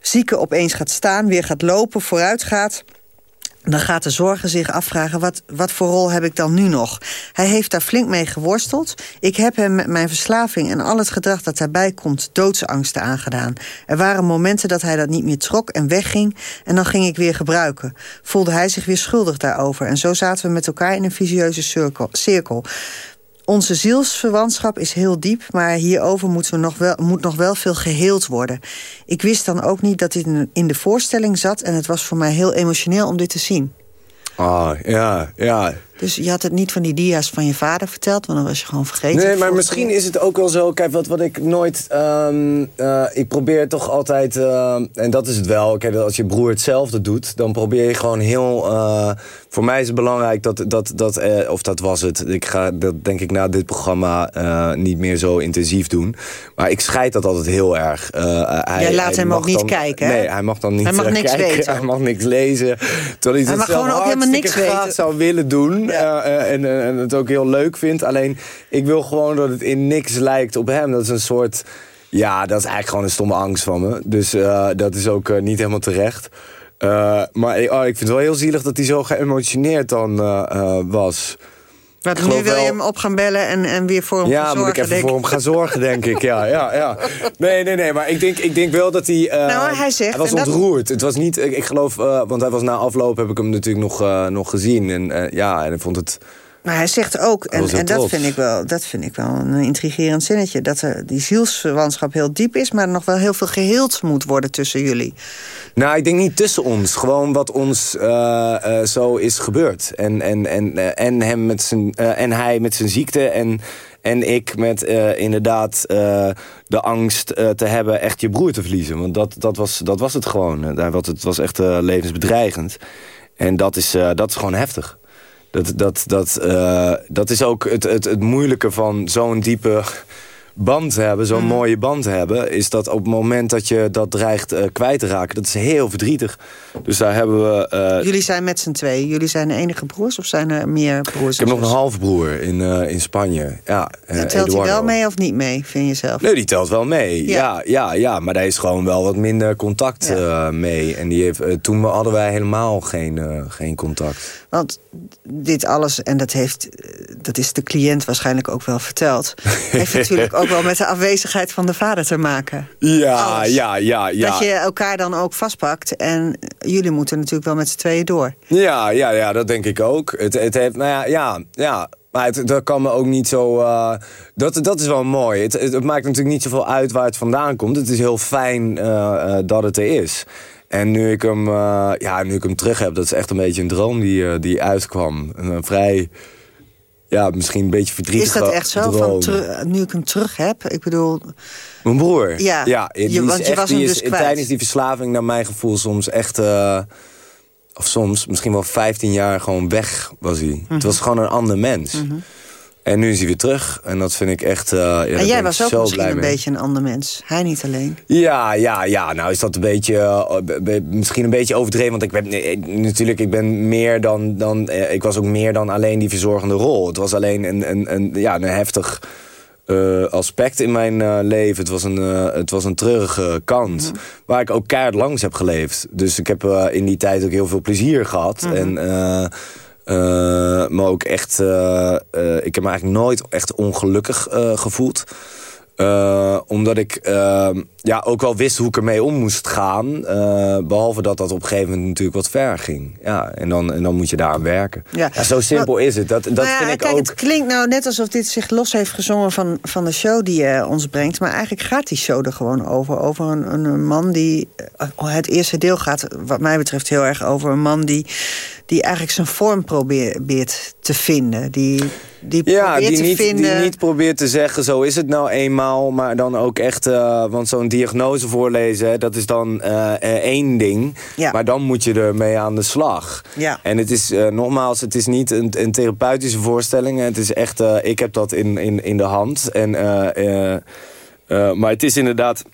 Zieke opeens gaat staan, weer gaat lopen, vooruit gaat dan gaat de zorger zich afvragen, wat, wat voor rol heb ik dan nu nog? Hij heeft daar flink mee geworsteld. Ik heb hem met mijn verslaving en al het gedrag dat daarbij komt... doodsangsten aangedaan. Er waren momenten dat hij dat niet meer trok en wegging... en dan ging ik weer gebruiken. Voelde hij zich weer schuldig daarover. En zo zaten we met elkaar in een visieuze cirkel. Onze zielsverwantschap is heel diep, maar hierover moet, we nog wel, moet nog wel veel geheeld worden. Ik wist dan ook niet dat dit in de voorstelling zat... en het was voor mij heel emotioneel om dit te zien. Ah, ja, ja. Dus je had het niet van die dia's van je vader verteld, want dan was je gewoon vergeten. Nee, maar misschien is het ook wel zo. Kijk, wat, wat ik nooit. Um, uh, ik probeer toch altijd. Uh, en dat is het wel. Kijk, als je broer hetzelfde doet, dan probeer je gewoon heel. Uh, voor mij is het belangrijk dat. dat, dat of dat was het. Ik ga dat denk ik na dit programma niet meer zo intensief doen. Maar ik scheid dat altijd heel erg. hij, Jij laat hem ook niet dan, kijken. Nee, hij mag dan niet hij mag niks kijken. weten. Hij mag niks lezen. Terwijl hij, hij mag gewoon ook helemaal niks weten. zou willen doen. Ja. Uh, en, en het ook heel leuk vindt. Alleen, ik wil gewoon dat het in niks lijkt op hem. Dat is een soort... Ja, dat is eigenlijk gewoon een stomme angst van me. Dus uh, dat is ook uh, niet helemaal terecht. maar oh, ik vind het wel heel zielig dat hij zo geëmotioneerd dan was. Maar nu wil je hem op gaan bellen en, en weer voor hem ja, gaan zorgen. Ja, moet ik even voor hem gaan zorgen, denk ik. Ja, ja, ja. Nee, nee, nee. Maar ik denk, ik denk wel dat hij... Uh, nou, hij zegt... Hij was dat- ontroerd. Het was niet... Ik, ik geloof... Uh, want hij was na afloop heb ik hem natuurlijk nog, uh, nog gezien. En uh, ja, en ik vond het... Maar hij zegt ook, en, en dat, vind ik wel, dat vind ik wel een intrigerend zinnetje... dat er die zielsverwantschap heel diep is... maar er nog wel heel veel geheeld moet worden tussen jullie. Nou, ik denk niet tussen ons. Gewoon wat ons uh, uh, zo is gebeurd. En, en, en, uh, en, hem met zijn, en hij met zijn ziekte en, en ik met inderdaad de angst te hebben echt je broer te verliezen. Want dat, dat, was, dat was het gewoon. het was echt levensbedreigend. En dat is, dat is gewoon heftig. Dat, dat, dat, dat is ook het, het, het moeilijke van zo'n diepe band hebben, zo'n mooie band hebben... is dat op het moment dat je dat dreigt uh, kwijt te raken... dat is heel verdrietig. Dus daar hebben we... Uh, Jullie zijn met z'n twee. Jullie zijn de enige broers of zijn er meer broers? ik heb nog een halfbroer in, uh, in Spanje. Ja, en telt hij wel mee of niet mee, vind je zelf? Nee, die telt wel mee. Ja, ja, ja, ja maar daar is gewoon wel wat minder contact ja. mee. En die heeft, toen hadden wij helemaal geen, geen contact. Want dit alles, en dat, heeft, dat is de cliënt waarschijnlijk ook wel verteld... heeft natuurlijk ook wel met de afwezigheid van de vader te maken. Ja, alles. ja, ja, ja. Dat je elkaar dan ook vastpakt. En jullie moeten natuurlijk wel met z'n tweeën door. Ja, ja, ja, dat denk ik ook. Het, het heeft, nou ja, ja, ja. Maar het, dat kan me ook niet zo... Uh, dat, dat is wel mooi. Het, het, het, maakt natuurlijk niet zoveel uit waar het vandaan komt. Het is heel fijn uh, uh, dat het er is. En nu ik hem, eh, ja, nu ik hem terug heb, dat is echt een beetje een droom die, eh, die uitkwam. Een, een vrij, ja, misschien een beetje verdrietige Is dat echt zo? Van droom. nu ik hem terug heb? Ik bedoel, Mijn broer. Ja, ja die want je echt- was die hem is dus kwijt. tijdens die verslaving naar mijn gevoel soms echt... eh, of soms, misschien wel 15 jaar gewoon weg was hij. Het was gewoon een ander mens. Mhm. En nu is hij weer terug. En dat vind ik echt... eh, ja, daar ben en jij was ook misschien een mee. beetje een ander mens. Hij niet alleen. Ja, ja, ja. Nou is dat een beetje, eh, be- be- misschien een beetje overdreven. Want ik ben nee, natuurlijk, ik ben meer dan, dan eh, ik was ook meer dan alleen die verzorgende rol. Het was alleen een, een, een, ja, een heftig eh, aspect in mijn eh, leven. Het was een, eh, het was een treurige kant. Waar ik ook keihard langs heb geleefd. Dus ik heb eh, in die tijd ook heel veel plezier gehad. En... eh, eh, maar ook echt, eh, eh, ik heb me eigenlijk nooit echt ongelukkig eh, gevoeld. Eh, omdat ik eh, ja, ook wel wist hoe ik ermee om moest gaan. Eh, behalve dat dat op een gegeven moment natuurlijk wat ver ging. Ja, en, dan, en dan moet je daaraan werken. Ja. Ja, zo simpel is het. Dat, dat Nou ja, vind ik kijk, ook... Het klinkt nou net alsof dit zich los heeft gezongen van, van de show die je ons brengt. Maar eigenlijk gaat die show er gewoon over. Over een, een, man die... eh, Het eerste deel gaat wat mij betreft heel erg over een man die, die eigenlijk zijn vorm probeert te vinden. Die, die Ja, probeert die te niet, vinden... die niet probeert te zeggen, zo is het nou eenmaal. Maar dan ook echt, eh, want zo'n diagnose voorlezen, hè, dat is dan eh, eh, één ding. Ja. Maar dan moet je ermee aan de slag. Ja. En het is, nogmaals, het is niet een, een therapeutische voorstelling. Het is echt, ik heb dat in, in, in de hand. En, maar het is inderdaad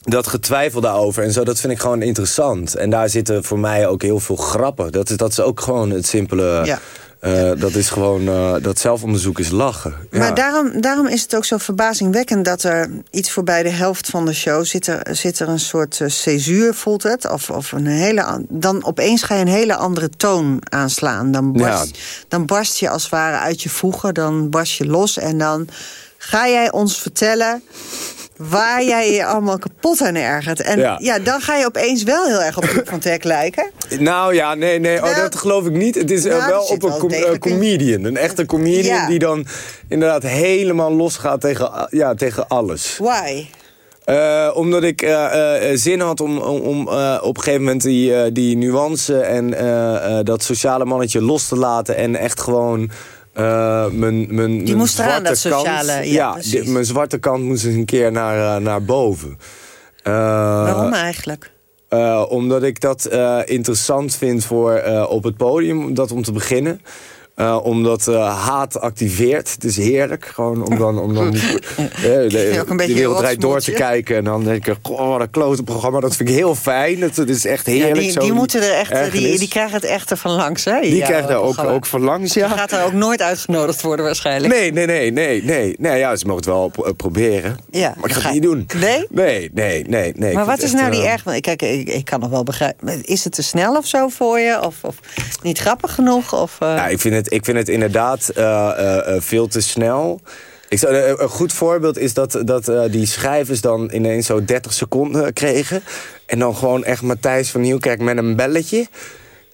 dat getwijfel daarover en zo, dat vind ik gewoon interessant. En daar zitten voor mij ook heel veel grappen. Dat is, dat is ook gewoon het simpele... Ja. Eh, dat is gewoon, eh, dat zelfonderzoek is lachen. Maar daarom, daarom is het ook zo verbazingwekkend dat er iets voorbij de helft van de show zit er, zit er een soort uh, césuur, voelt het. Of, of een hele, dan opeens ga je een hele andere toon aanslaan. Dan barst, Ja. dan barst je als het ware uit je voegen, dan barst je los en dan ga jij ons vertellen waar jij je allemaal kapot aan ergert. En ja. Ja. dan ga je opeens wel heel erg op Joep van Teck lijken. Nou ja, nee, nee, oh, dat geloof ik niet. Het is eh, nou, wel op een wel com- degelijk eh, een- comedian. Een echte comedian Ja. die dan inderdaad helemaal losgaat tegen, a- ja, tegen alles. Why? Eh, omdat ik eh, eh, zin had om, om, eh, op een gegeven moment die, eh, die nuance en eh, eh, dat sociale mannetje los te laten. En echt gewoon eh, mijn, mijn, mijn moest eraan, dat sociale, kant. ja, die- mijn zwarte kant moest eens een keer naar, eh, naar boven. Eh, Waarom eigenlijk? omdat ik dat interessant vind voor op het podium, dat om te beginnen. Eh, omdat eh, haat activeert. Het is heerlijk. Gewoon om dan, om dan eh, de, de wereld door te kijken. En dan denk ik, wat een klote programma. Dat vind ik heel fijn. Dat, dat is echt heerlijk. Ja, die, zo, die, moeten er echt, die, ergernis. die krijgen het echt ervan langs, hè? Die Ja, krijgen daar ook, programma. ook van langs, ja. gaat er ook nooit uitgenodigd worden waarschijnlijk. Nee, nee, nee, nee, nee. nee ja, ze mogen het wel pro- proberen. Ja, maar ik ga het niet doen. Nee? Nee, nee, nee. nee. Maar wat is nou die erg? Kijk, ik, ik kan nog wel begrijpen. Is het te snel of zo voor je? Of, of niet grappig genoeg? Of, Ja, ik vind het, ik vind het inderdaad eh, eh, eh, veel te snel. Ik zou, een goed voorbeeld is dat, dat die schrijvers dan ineens zo 30 seconden kregen. En dan gewoon echt Matthijs van Nieuwkerk met een belletje.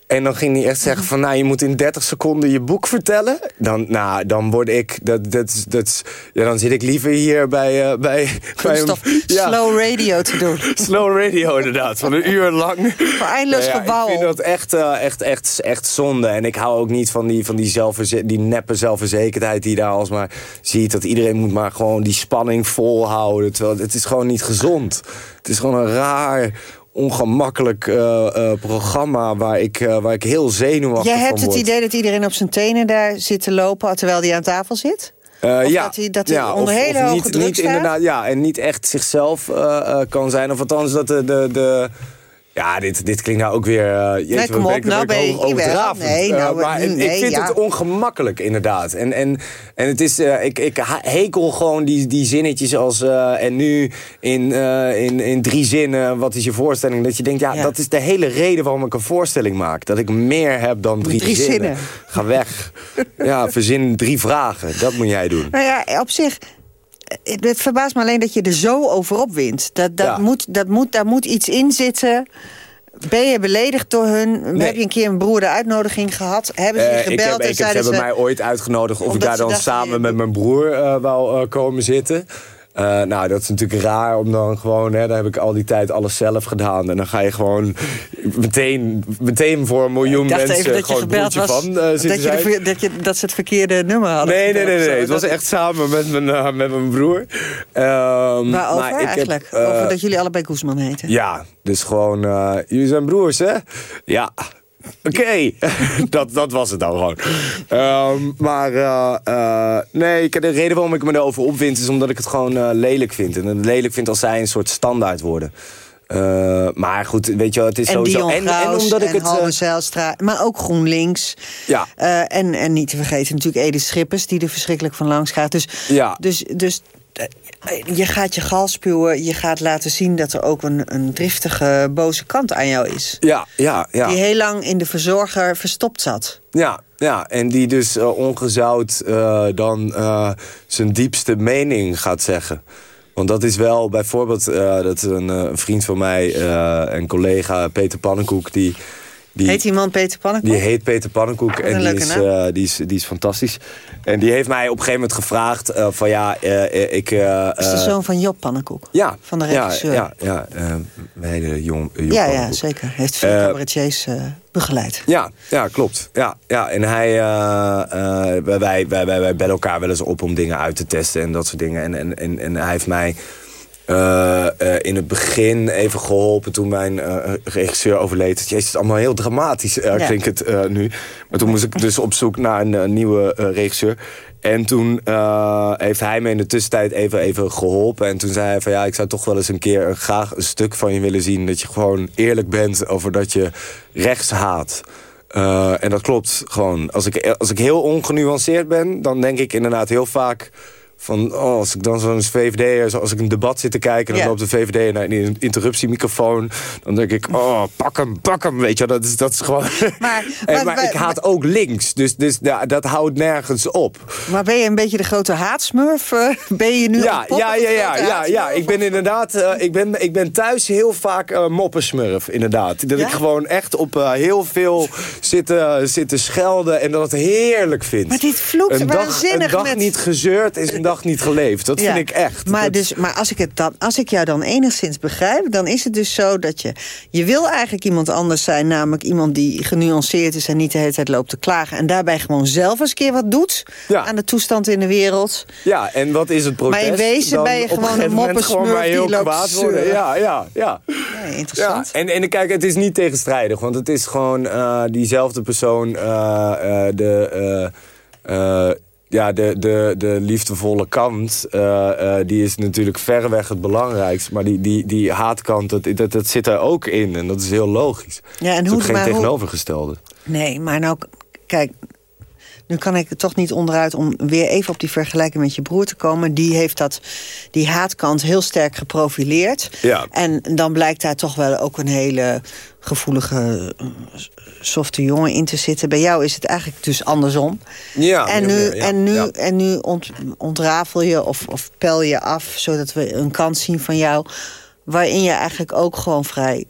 En dan ging hij echt zeggen van, nou, je moet in 30 seconden je boek vertellen. Dan, nou, dan word ik, dat, dat, dat, ja, dan zit ik liever hier bij, eh, bij, bij kunststof ja, slow radio te doen. slow radio inderdaad, van een uur lang. Voor eindeloos Nou ja, gebouw. Ik vind dat echt, eh, echt, echt, echt zonde. En ik hou ook niet van die, van die, zelfverze- die neppe zelfverzekerdheid die daar alsmaar ziet. Dat iedereen moet maar gewoon die spanning volhouden. Terwijl het is gewoon niet gezond. Het is gewoon een raar ongemakkelijk eh, eh, programma waar ik, eh, waar ik heel zenuwachtig Jij hebt het word. idee dat iedereen op zijn tenen daar zit te lopen... terwijl hij aan tafel zit? Of ja, dat hij- dat hij ja, onder of- hele of hoge niet, druk niet staat? inderdaad, Ja, en niet echt zichzelf kan zijn. Of althans, dat de... de, de ja, dit, dit klinkt nou ook weer... eh jeetje, Nee, kom wat op, ik- nou ik ben over- overdravend. Nee, Eh, nou, maar nee, ik vind ja. het ongemakkelijk, inderdaad. En, en, en het is... eh, ik, ik hekel gewoon die, die zinnetjes als... eh, en nu in, eh, in, in drie zinnen, wat is je voorstelling? Dat je denkt, ja, Ja. dat is de hele reden waarom ik een voorstelling maak. Dat ik meer heb dan drie, Drie zinnen. zinnen. Ga weg. ja, verzin drie vragen. Dat moet jij doen. Nou ja, op zich... eh, Het verbaast me alleen dat je er zo over opwint. Dat, dat Ja. moet, dat moet, daar moet iets in zitten. Ben je beledigd door hun? Nee. Heb je een keer een broer de uitnodiging gehad? Hebben ze je Eh, gebeld ik heb, en ik heb, ze hebben mij ooit uitgenodigd of ik daar dan samen je- met mijn broer eh wou eh, komen zitten. Eh, nou, dat is natuurlijk raar om dan gewoon... Hè, dan heb ik al die tijd alles zelf gedaan. En dan ga je gewoon meteen, meteen voor een miljoen mensen... dat je gewoon broertje was van eh, dat, je de dat, je, dat ze het verkeerde nummer hadden. Nee, nee, nee, nee. Het was echt samen met mijn, eh, met mijn broer. Ehm, Waarover maar ik eigenlijk? eh, Over dat jullie allebei Guzman heten? Ja, dus gewoon... eh, jullie zijn broers, hè? Ja. Oké, dat, dat was het dan gewoon. Ehm, maar eh, eh, nee, de reden waarom ik me erover opwind... is omdat ik het gewoon eh, lelijk vind. En het lelijk vind als zij een soort standaard worden. Maar goed, weet je wel, het is En sowieso... Dion en, en omdat ik het... Zijlstra, maar ook GroenLinks. Ja. En, en niet te vergeten natuurlijk Edith Schippers... die er verschrikkelijk van langs gaat. Dus, Ja. dus, dus je gaat je gal spuwen. Je gaat laten zien dat er ook een, een driftige, boze kant aan jou is. ja, ja, ja. Die heel lang in de verzorger verstopt zat. Ja, ja, en die dus eh, ongezout eh, dan eh, zijn diepste mening gaat zeggen. Want dat is wel bijvoorbeeld, eh, dat een, eh, een vriend van mij eh, en collega Peter Pannenkoek... die, die, Heet die man Peter Pannenkoek? die heet Peter Pannenkoek en die is, eh, die, is, die is fantastisch. En die heeft mij op een gegeven moment gevraagd uh, van ja, uh, ik... Is de zoon van Job Pannenkoek? Ja. Van de regisseur? Ja, ja, ja hele jong Job Ja, ja, zeker. Heeft veel cabaretiers begeleid. Ja, ja, klopt. Ja, ja. En hij, wij, wij, wij, wij bellen elkaar wel eens op om dingen uit te testen en dat soort dingen. En, en, en, en hij heeft mij... Uh, uh, in het begin even geholpen toen mijn uh, regisseur overleed. Jezus, het is allemaal heel dramatisch, ja. klinkt het nu. Maar toen moest ik dus op zoek naar een nieuwe regisseur. En toen heeft hij me in de tussentijd even, even geholpen. En toen zei hij van ja, ik zou toch wel eens een keer graag een stuk van je willen zien. Dat je gewoon eerlijk bent over dat je rechts haat. en dat klopt gewoon. Als ik, als ik heel ongenuanceerd ben, dan denk ik inderdaad heel vaak van oh, als ik dan zo'n VVD, als ik een debat zit te kijken... dan loopt de VVD naar een interruptiemicrofoon... dan denk ik, oh, pak hem, pak hem, weet je. Dat is, dat is gewoon... Maar, En, maar- ik haat ook links, dus, dus ja, dat houdt nergens op. Maar ben je een beetje de grote haatsmurf? Ben je nu Ja, ja, ja, ja, ja. Ik ben inderdaad, eh, ik, ben, ik ben thuis heel vaak eh moppensmurf, inderdaad. Dat Ja? ik gewoon echt op eh, heel veel zit, zit te schelden en dat het heerlijk vind. Maar dit vloekt een dag, waanzinnig Een dag met- niet gezeurd is een dag niet geleefd. Dat Ja, vind ik echt. Maar, Dat- dus, maar als, ik het dan, als ik jou dan enigszins begrijp... dan is het dus zo dat je... je wil eigenlijk iemand anders zijn... namelijk iemand die genuanceerd is... en niet de hele tijd loopt te klagen... en daarbij gewoon zelf eens een keer wat doet... aan de toestand in de wereld. Ja, en wat is het protest? Maar in wezen ben je gewoon een maar die loopt worden. Ja, ja, ja. Ja, interessant. Ja, en, en kijk, het is niet tegenstrijdig. Want het is gewoon eh, diezelfde persoon... eh, eh, de, ja, de, de, de liefdevolle kant... eh, eh, die is natuurlijk verreweg het belangrijkste. Maar die, die, die haatkant, dat, dat, dat zit er ook in. En dat is heel logisch. Ja, en het is hoe- ook geen maar hoe- tegenovergestelde. Nee, maar nou, kijk... Nu kan ik er toch niet onderuit om weer even op die vergelijking met je broer te komen. Die heeft dat, die haatkant heel sterk geprofileerd. Ja. En dan blijkt daar toch wel ook een hele gevoelige, eh, softe jongen in te zitten. Bij jou is het eigenlijk dus andersom. Ja, en nu, ja, en nu, ja. en nu ont, ontrafel je of, of pel je af... zodat we een kant zien van jou... waarin je eigenlijk ook gewoon vrij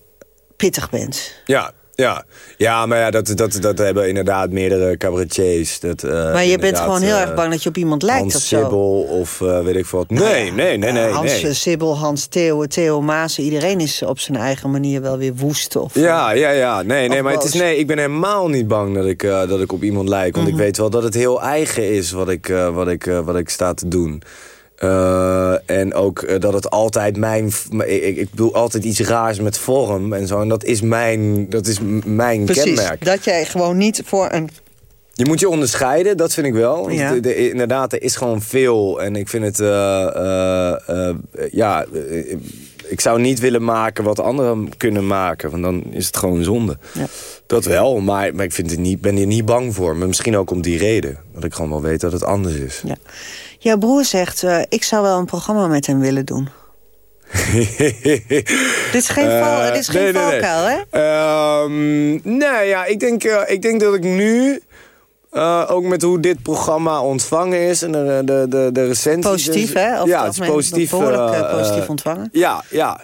pittig bent. Ja, ja. ja maar ja, dat, dat, dat hebben inderdaad meerdere cabaretiers. Dat, eh, Maar je bent gewoon heel eh, erg bang dat je op iemand lijkt Hans of zo. Sibbel of eh, weet ik wat. Nee, nee, nee, nee. Hans nee. Sibbel, Hans Theo, Theo Maassen. Iedereen is op zijn eigen manier wel weer woest. Of, Ja, ja, ja. Nee, nee, maar het is, nee, ik ben helemaal niet bang dat ik, dat ik op iemand lijk. Want Mhm. ik weet wel dat het heel eigen is wat ik, wat ik, wat ik sta te doen. Eh, en ook eh, dat het altijd mijn... Ik, ik bedoel altijd iets raars met vorm en zo. En dat is mijn, dat is mijn Precies, kenmerk. dat jij gewoon niet voor een... Je moet je onderscheiden, dat vind ik wel. Want Ja. de- de- inderdaad, er is gewoon veel. En ik vind het... eh, ja, ik zou niet willen maken wat anderen kunnen maken. Want dan is het gewoon zonde. Ja. Dat wel, maar, maar ik vind het niet, ben er niet bang voor. Maar misschien ook om die reden. Dat ik gewoon wel weet dat het anders is. Ja. Jouw broer zegt, eh, ik zou wel een programma met hem willen doen. dit is geen, val, Eh, dit is geen nee, nee, nee. valkuil, hè? Ehm, nee, ja, ik denk, eh, ik denk dat ik nu... ook met hoe dit programma ontvangen is en de, de, de, de recensies... Positief, hè? Over ja, het is positief. behoorlijk, eh, eh, positief ontvangen. Ja, ja.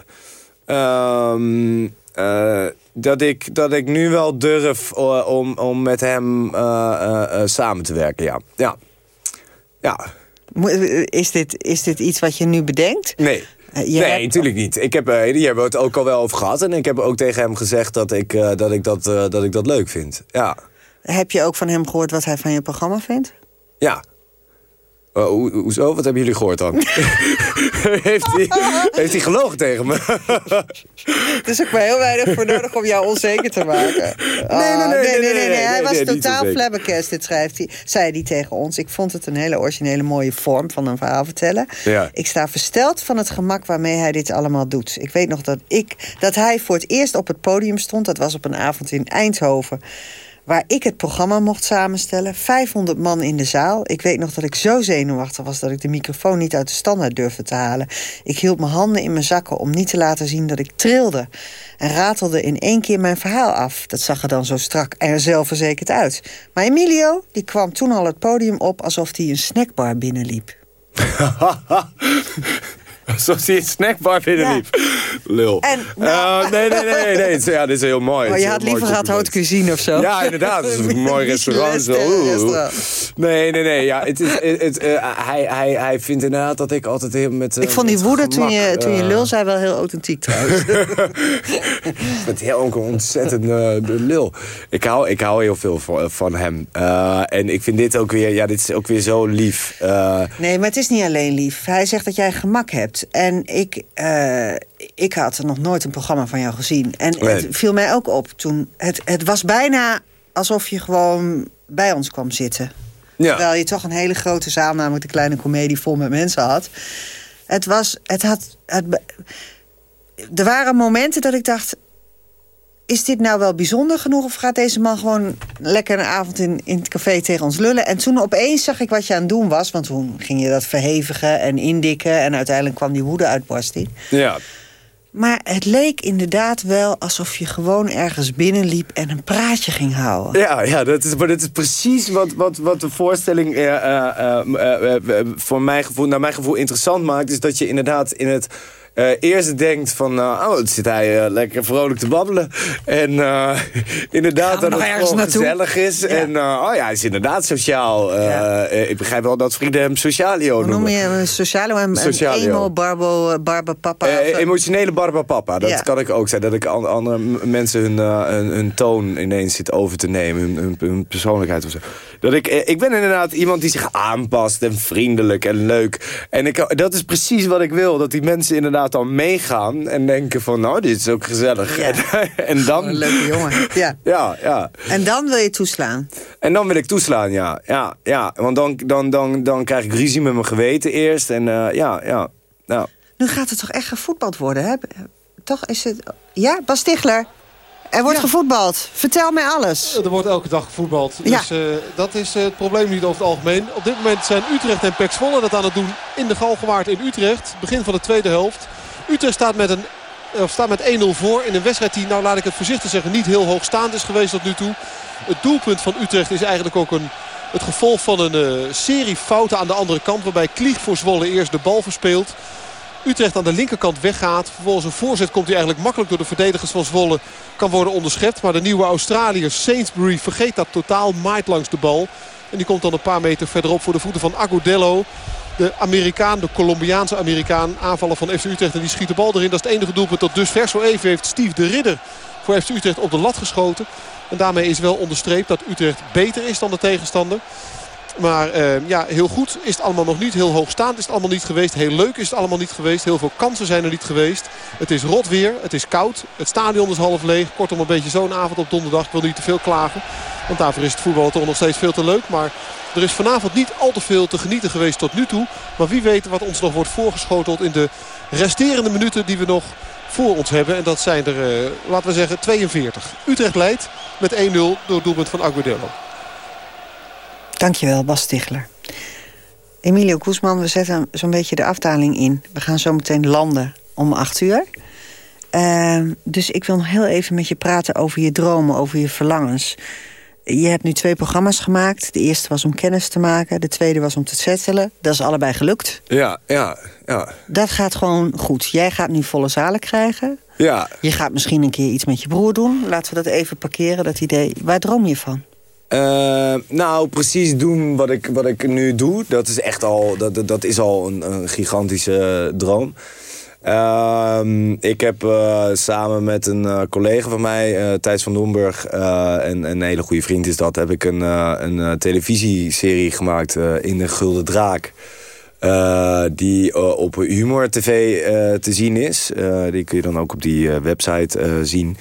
Ehm, eh, dat, ik, dat ik nu wel durf om, om met hem samen te werken, ja. Ja. Ja. Is dit, is dit iets wat je nu bedenkt? Nee. Eh, je nee, hebt- natuurlijk niet. Ik heb, hier hebben we het ook al wel over gehad. En ik heb ook tegen hem gezegd dat ik, eh, dat, ik dat, eh, dat ik dat leuk vind. Ja. Heb je ook van hem gehoord wat hij van je programma vindt? Ja. Hoe, hoezo? Wat hebben jullie gehoord dan? heeft, hij, heeft gelogen tegen me? Er is ook maar heel weinig voor nodig om jou onzeker te maken. Ah, nee, nee, nee, nee, nee, nee, nee, Hij was totaal onzeker. flabbergasted, schrijft hij, zei hij tegen ons. Ik vond het een hele originele mooie vorm van een verhaal vertellen. Ja. Ik sta versteld van het gemak waarmee hij dit allemaal doet. Ik weet nog dat, ik, dat hij voor het eerst op het podium stond. Dat was op een avond in Eindhoven. Waar ik het programma mocht samenstellen. 500 man in de zaal. Ik weet nog dat ik zo zenuwachtig was dat ik de microfoon niet uit de standaard durfde te halen. Ik hield mijn handen in mijn zakken om niet te laten zien dat ik trilde. En ratelde in één keer mijn verhaal af. Dat zag er dan zo strak en zelfverzekerd uit. Maar Emilio, die kwam toen al het podium op alsof hij een snackbar binnenliep. Alsof hij een snackbar binnenliep. Lul. En, Eh, nee, nee, nee, nee. Ja, dit is heel mooi. Maar Het je had heel liever gehad haute cuisine of zo. Ja, inderdaad. Dat is een mooi restaurant. Zo. Restaurant. Nee, nee, nee. Ja, het is, het, eh, hij, hij, hij vindt inderdaad dat ik altijd heel met... eh, Ik vond die met woede toen je, toen je eh, lul zei wel heel authentiek trouwens. Ook een ontzettend eh, lul. Ik hou, ik hou heel veel van, van hem. Eh, en ik vind dit ook weer, ja, dit is ook weer zo lief. Eh, Nee, maar het is niet alleen lief. Hij zegt dat jij gemak hebt. En ik, eh, ik had nog nooit een programma van jou gezien. En Nee. het viel mij ook op toen. Het, het was bijna alsof je gewoon bij ons kwam zitten. Ja. Terwijl je toch een hele grote zaal, namelijk de kleine komedie, vol met mensen had. Het was. Het had. Het, er waren momenten dat ik dacht. Is dit nou wel bijzonder genoeg? Of gaat deze man gewoon lekker een avond in, in het café tegen ons lullen? En toen opeens zag ik wat je aan het doen was. Want toen ging je dat verhevigen en indikken. En uiteindelijk kwam die woede-uitbarsting. ja. Maar het leek inderdaad wel alsof je gewoon ergens binnenliep... en een praatje ging houden. Ja, ja dat, is, maar dat is precies wat, wat, wat de voorstelling eh, eh, eh, voor mijn gevoel, naar mijn gevoel interessant maakt. Is dat je inderdaad in het eh, eerst denkt van... eh, oh, het zit hij eh, lekker vrolijk te babbelen. En eh, inderdaad dat het gewoon gezellig is. Ja. En oh ja, hij is inderdaad sociaal. Ik begrijp wel dat vrienden hem socialio Hoe noem noemen. je hem? Socialo en, en Socialio. emo, barbo, barba, papa. Of zo. emotionele barbapapa, dat kan ik ook zijn. Dat ik an- andere mensen hun, hun, hun toon ineens zit over te nemen. Hun, hun, hun persoonlijkheid of zo. Dat ik, eh, ik ben inderdaad iemand die zich aanpast en vriendelijk en leuk. En ik, dat is precies wat ik wil. Dat die mensen inderdaad dan meegaan en denken van... nou, dit is ook gezellig. Ja. en dan... Een leuke jongen. Ja. Ja, ja. En dan wil je toeslaan. En dan wil ik toeslaan, ja. ja, ja. Want dan, dan, dan, dan krijg ik ruzie met mijn geweten eerst. En eh, ja, ja. Nou. Nu gaat het toch echt gevoetbald worden, hè? Toch is het... Ja, Bas Stigler? Er wordt gevoetbald. Vertel mij alles. Er wordt elke dag gevoetbald. Ja. Dus eh, dat is eh, het probleem niet over het algemeen. Op dit moment zijn Utrecht en Pek Zwolle dat aan het doen in de Galgenwaard in Utrecht. Begin van de tweede helft. Utrecht staat met, een, of staat met 1-0 voor in een wedstrijd die, nou laat ik het voorzichtig zeggen, niet heel hoogstaand is geweest tot nu toe. Het doelpunt van Utrecht is eigenlijk ook een, het gevolg van een eh, serie fouten aan de andere kant. Waarbij Klieg voor Zwolle eerst de bal verspeelt. Utrecht aan de linkerkant weggaat. Vervolgens een voorzet komt hij eigenlijk makkelijk door de verdedigers van Zwolle. Kan worden onderschept. Maar de nieuwe Australiër Sainsbury vergeet dat totaal. Maait langs de bal. En die komt dan een paar meter verderop voor de voeten van Agudelo. De Amerikaan, de Colombiaanse Amerikaan. Aanvaller van FC Utrecht. En die schiet de bal erin. Dat is het enige doelpunt tot dusver. Zo even heeft Steve de Ridder voor FC Utrecht op de lat geschoten. En daarmee is wel onderstreept dat Utrecht beter is dan de tegenstander. Maar eh, ja, heel goed is het allemaal nog niet. Heel hoogstaand is het allemaal niet geweest. Heel leuk is het allemaal niet geweest. Heel veel kansen zijn er niet geweest. Het is rot weer. Het is koud. Het stadion is half leeg. Kortom een beetje zo'n avond op donderdag. Ik wil niet te veel klagen. Want daarvoor is het voetbal toch nog steeds veel te leuk. Maar er is vanavond niet al te veel te genieten geweest tot nu toe. Maar wie weet wat ons nog wordt voorgeschoteld in de resterende minuten die we nog voor ons hebben. En dat zijn er, eh, laten we zeggen, 42. Utrecht leidt met 1-0 door doelpunt van Aguero. Dankjewel, Bas Stigler. Emilio Koesman, we zetten zo'n beetje de afdaling in. We gaan zo meteen landen om acht uur. Ehm, dus ik wil nog heel even met je praten over je dromen, over je verlangens. Je hebt nu twee programma's gemaakt. De eerste was om kennis te maken. De tweede was om te settelen. Dat is allebei gelukt. Ja, ja, ja. Dat gaat gewoon goed. Jij gaat nu volle zalen krijgen. Ja, Je gaat misschien een keer iets met je broer doen. Laten we dat even parkeren, dat idee. Waar droom je van? Uh, nou, precies doen wat ik, wat ik nu doe, dat is echt al, dat, dat is al een, een gigantische droom. Uh, ik heb uh, samen met een uh, collega van mij, Thijs van Domburg... en een hele goede vriend is dat... heb ik een, een televisieserie gemaakt in de Gulden Draak... die op Humor TV te zien is. die kun je dan ook op die website zien.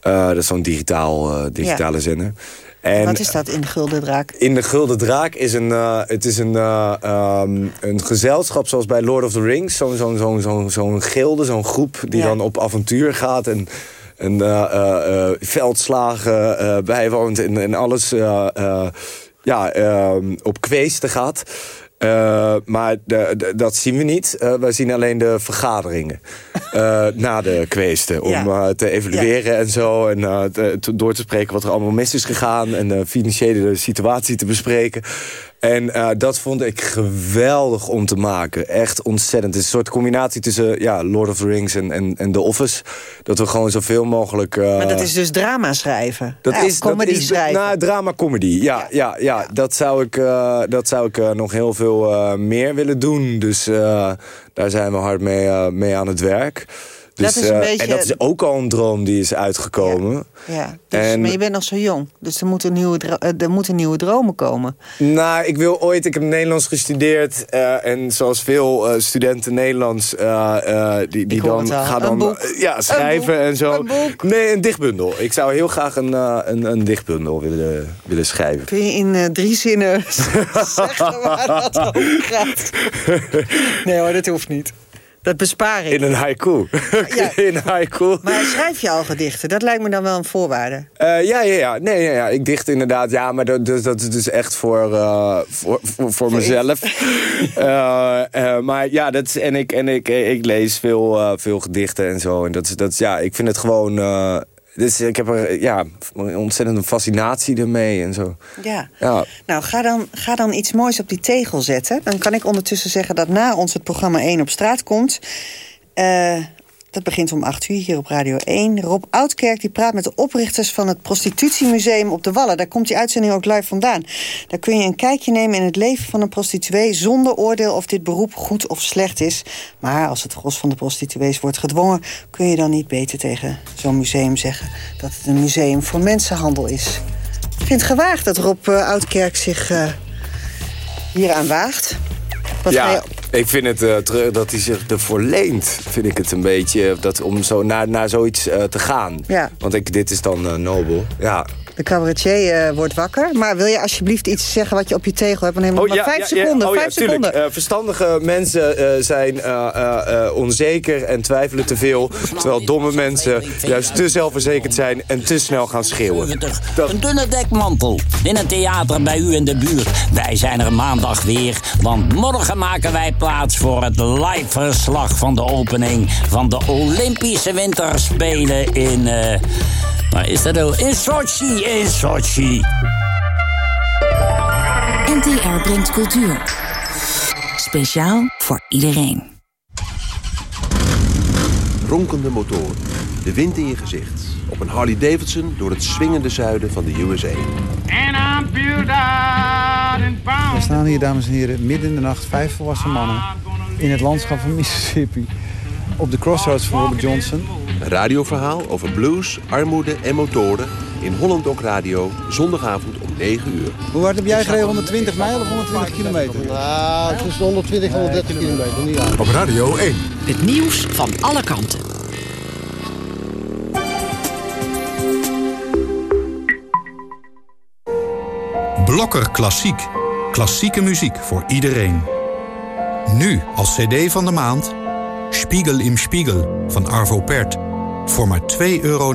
dat is zo'n digitaal, digitale ja. zender. En, Wat is dat in de Gulden Draak? In de Gulden Draak is een, uh, het is een, uh, um, een gezelschap zoals bij Lord of the Rings. Zo'n zo'n zo'n zo'n zo'n gilde, zo'n groep die ja. dan op avontuur gaat... en een uh, veldslagen bijwoont en, en alles ja, op kweesten gaat... Uh, maar de, de, dat zien we niet. Uh, wij zien alleen de vergaderingen uh, na de kweesten. Om ja. te evalueren ja. en zo. En te, door te spreken wat er allemaal mis is gegaan. En de financiële situatie te bespreken. En uh, dat vond ik geweldig om te maken. Echt ontzettend. Het is een soort combinatie tussen ja, Lord of the Rings en, en, en The Office. Dat we gewoon zoveel mogelijk... Uh, maar dat is dus drama schrijven? Dat ja, is comedy dat is, schrijven? Nou, drama-comedy. Ja, ja, ja, ja, Dat zou ik, uh, dat zou ik nog heel veel meer willen doen. Dus daar zijn we hard mee, mee aan het werk. Dus, dat is een beetje... En dat is ook al een droom die is uitgekomen. Ja. Dus, en... maar je bent nog zo jong. Dus er moeten, nieuwe er moeten nieuwe dromen komen. Nou, ik wil ooit... Ik heb Nederlands gestudeerd. Uh, en zoals veel studenten Nederlands... Die die dan gaan dan ja, schrijven en zo. Een boek. Nee, een dichtbundel. Ik zou heel graag een, een, een dichtbundel willen, willen schrijven. Kun je in drie zinnen zeggen waar dat over gaat? Nee hoor, dat hoeft niet. Dat bespaar ik. In een haiku. Ja. in een haiku. Maar schrijf je al gedichten? Dat lijkt me dan wel een voorwaarde. Uh, ja, ja, ja. Nee, ja, ja. Ik dicht inderdaad. Ja, maar dat, dat, dat is dus echt voor, uh, voor, voor, voor mezelf. uh, maar ja, dat is, en, ik, en ik, ik lees veel, veel gedichten en zo. En dat is, dat is, ja, ik vind het gewoon dus ik heb er ja, een ontzettende fascinatie ermee en zo. Ja. ja. Nou, ga dan, ga dan iets moois op die tegel zetten. Dan kan ik ondertussen zeggen dat na ons het programma 1 op straat komt... Uh, dat begint om 8 uur hier op Radio 1. Rob Oudkerk die praat met de oprichters van het Prostitutiemuseum op de Wallen. Daar komt die uitzending ook live vandaan. Daar kun je een kijkje nemen in het leven van een prostituee... zonder oordeel of dit beroep goed of slecht is. Maar als het gros van de prostituees wordt gedwongen... kun je dan niet beter tegen zo'n museum zeggen... dat het een museum voor mensenhandel is. Ik vind het gewaagd dat Rob uh, Oudkerk zich uh, hieraan waagt. Wat ja, ik vind het uh, dat hij zich ervoor leent. Vind ik het een beetje dat, om zo naar, naar zoiets uh, te gaan. Ja. Want ik, dit is dan uh, nobel. Ja. De cabaretier uh, wordt wakker. Maar wil je alsjeblieft iets zeggen wat je op je tegel hebt? Dan neem oh, maar vijf seconden. Oh, vijf seconden. Uh, verstandige mensen uh, zijn onzeker en twijfelen te veel. Terwijl domme mensen juist te zelfverzekerd zijn en te snel gaan schreeuwen. Dat... Een dunne dekmantel in het theater bij u in de buurt. Wij zijn er maandag weer, want morgen maken wij plaats voor het live verslag van de opening van de Olympische Winterspelen in... Maar is dat ook in Sochi, in Sochi. NTR brengt cultuur. Speciaal voor iedereen. Ronkende motoren, de wind in je gezicht. Op een Harley Davidson door het swingende zuiden van de USA. We staan hier, dames en heren, midden in de nacht, vijf volwassen mannen... in het landschap van Mississippi. Op de crossroads van Robert Johnson een radioverhaal over blues, armoede en motoren in Holland Dok Radio, zondagavond om 9 uur. Hoe hard heb jij gereden? 120 mijl of 120 kilometer? Nou, tussen 120 en 130 kilometer, niet aan. Op Radio 1. Het nieuws van alle kanten. Blokker Klassiek. Klassieke muziek voor iedereen. Nu als cd van de maand... Spiegel im Spiegel van Arvo Pärt voor maar 2,99 euro.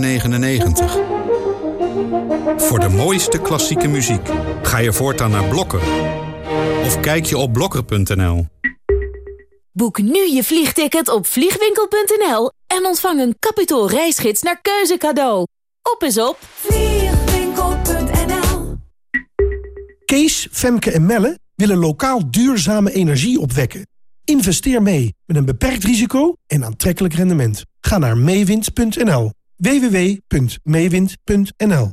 Voor de mooiste klassieke muziek ga je voortaan naar Blokker. Of kijk je op blokker.nl. Boek nu je vliegticket op vliegwinkel.nl en ontvang een kapitaal reisgids naar keuze cadeau. Op is op vliegwinkel.nl Kees, Femke en Melle willen lokaal duurzame energie opwekken. Investeer mee met een beperkt risico en aantrekkelijk rendement. Ga naar meewind.nl. www.meewind.nl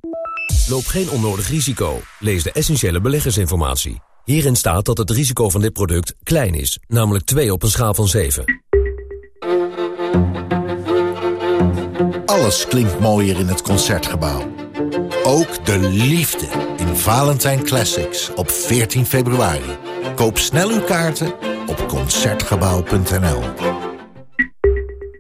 Loop geen onnodig risico. Lees de essentiële beleggersinformatie. Hierin staat dat het risico van dit product klein is, namelijk 2 op een schaal van 7. Alles klinkt mooier in het Concertgebouw. Ook de liefde in Valentijn Classics op 14 februari. Koop snel uw kaarten op Concertgebouw.nl.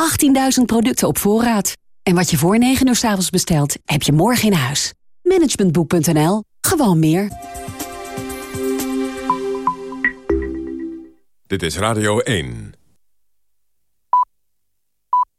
18.000 producten op voorraad. En wat je voor 9 uur s avonds bestelt, heb je morgen in huis. Managementboek.nl. Gewoon meer. Dit is Radio 1.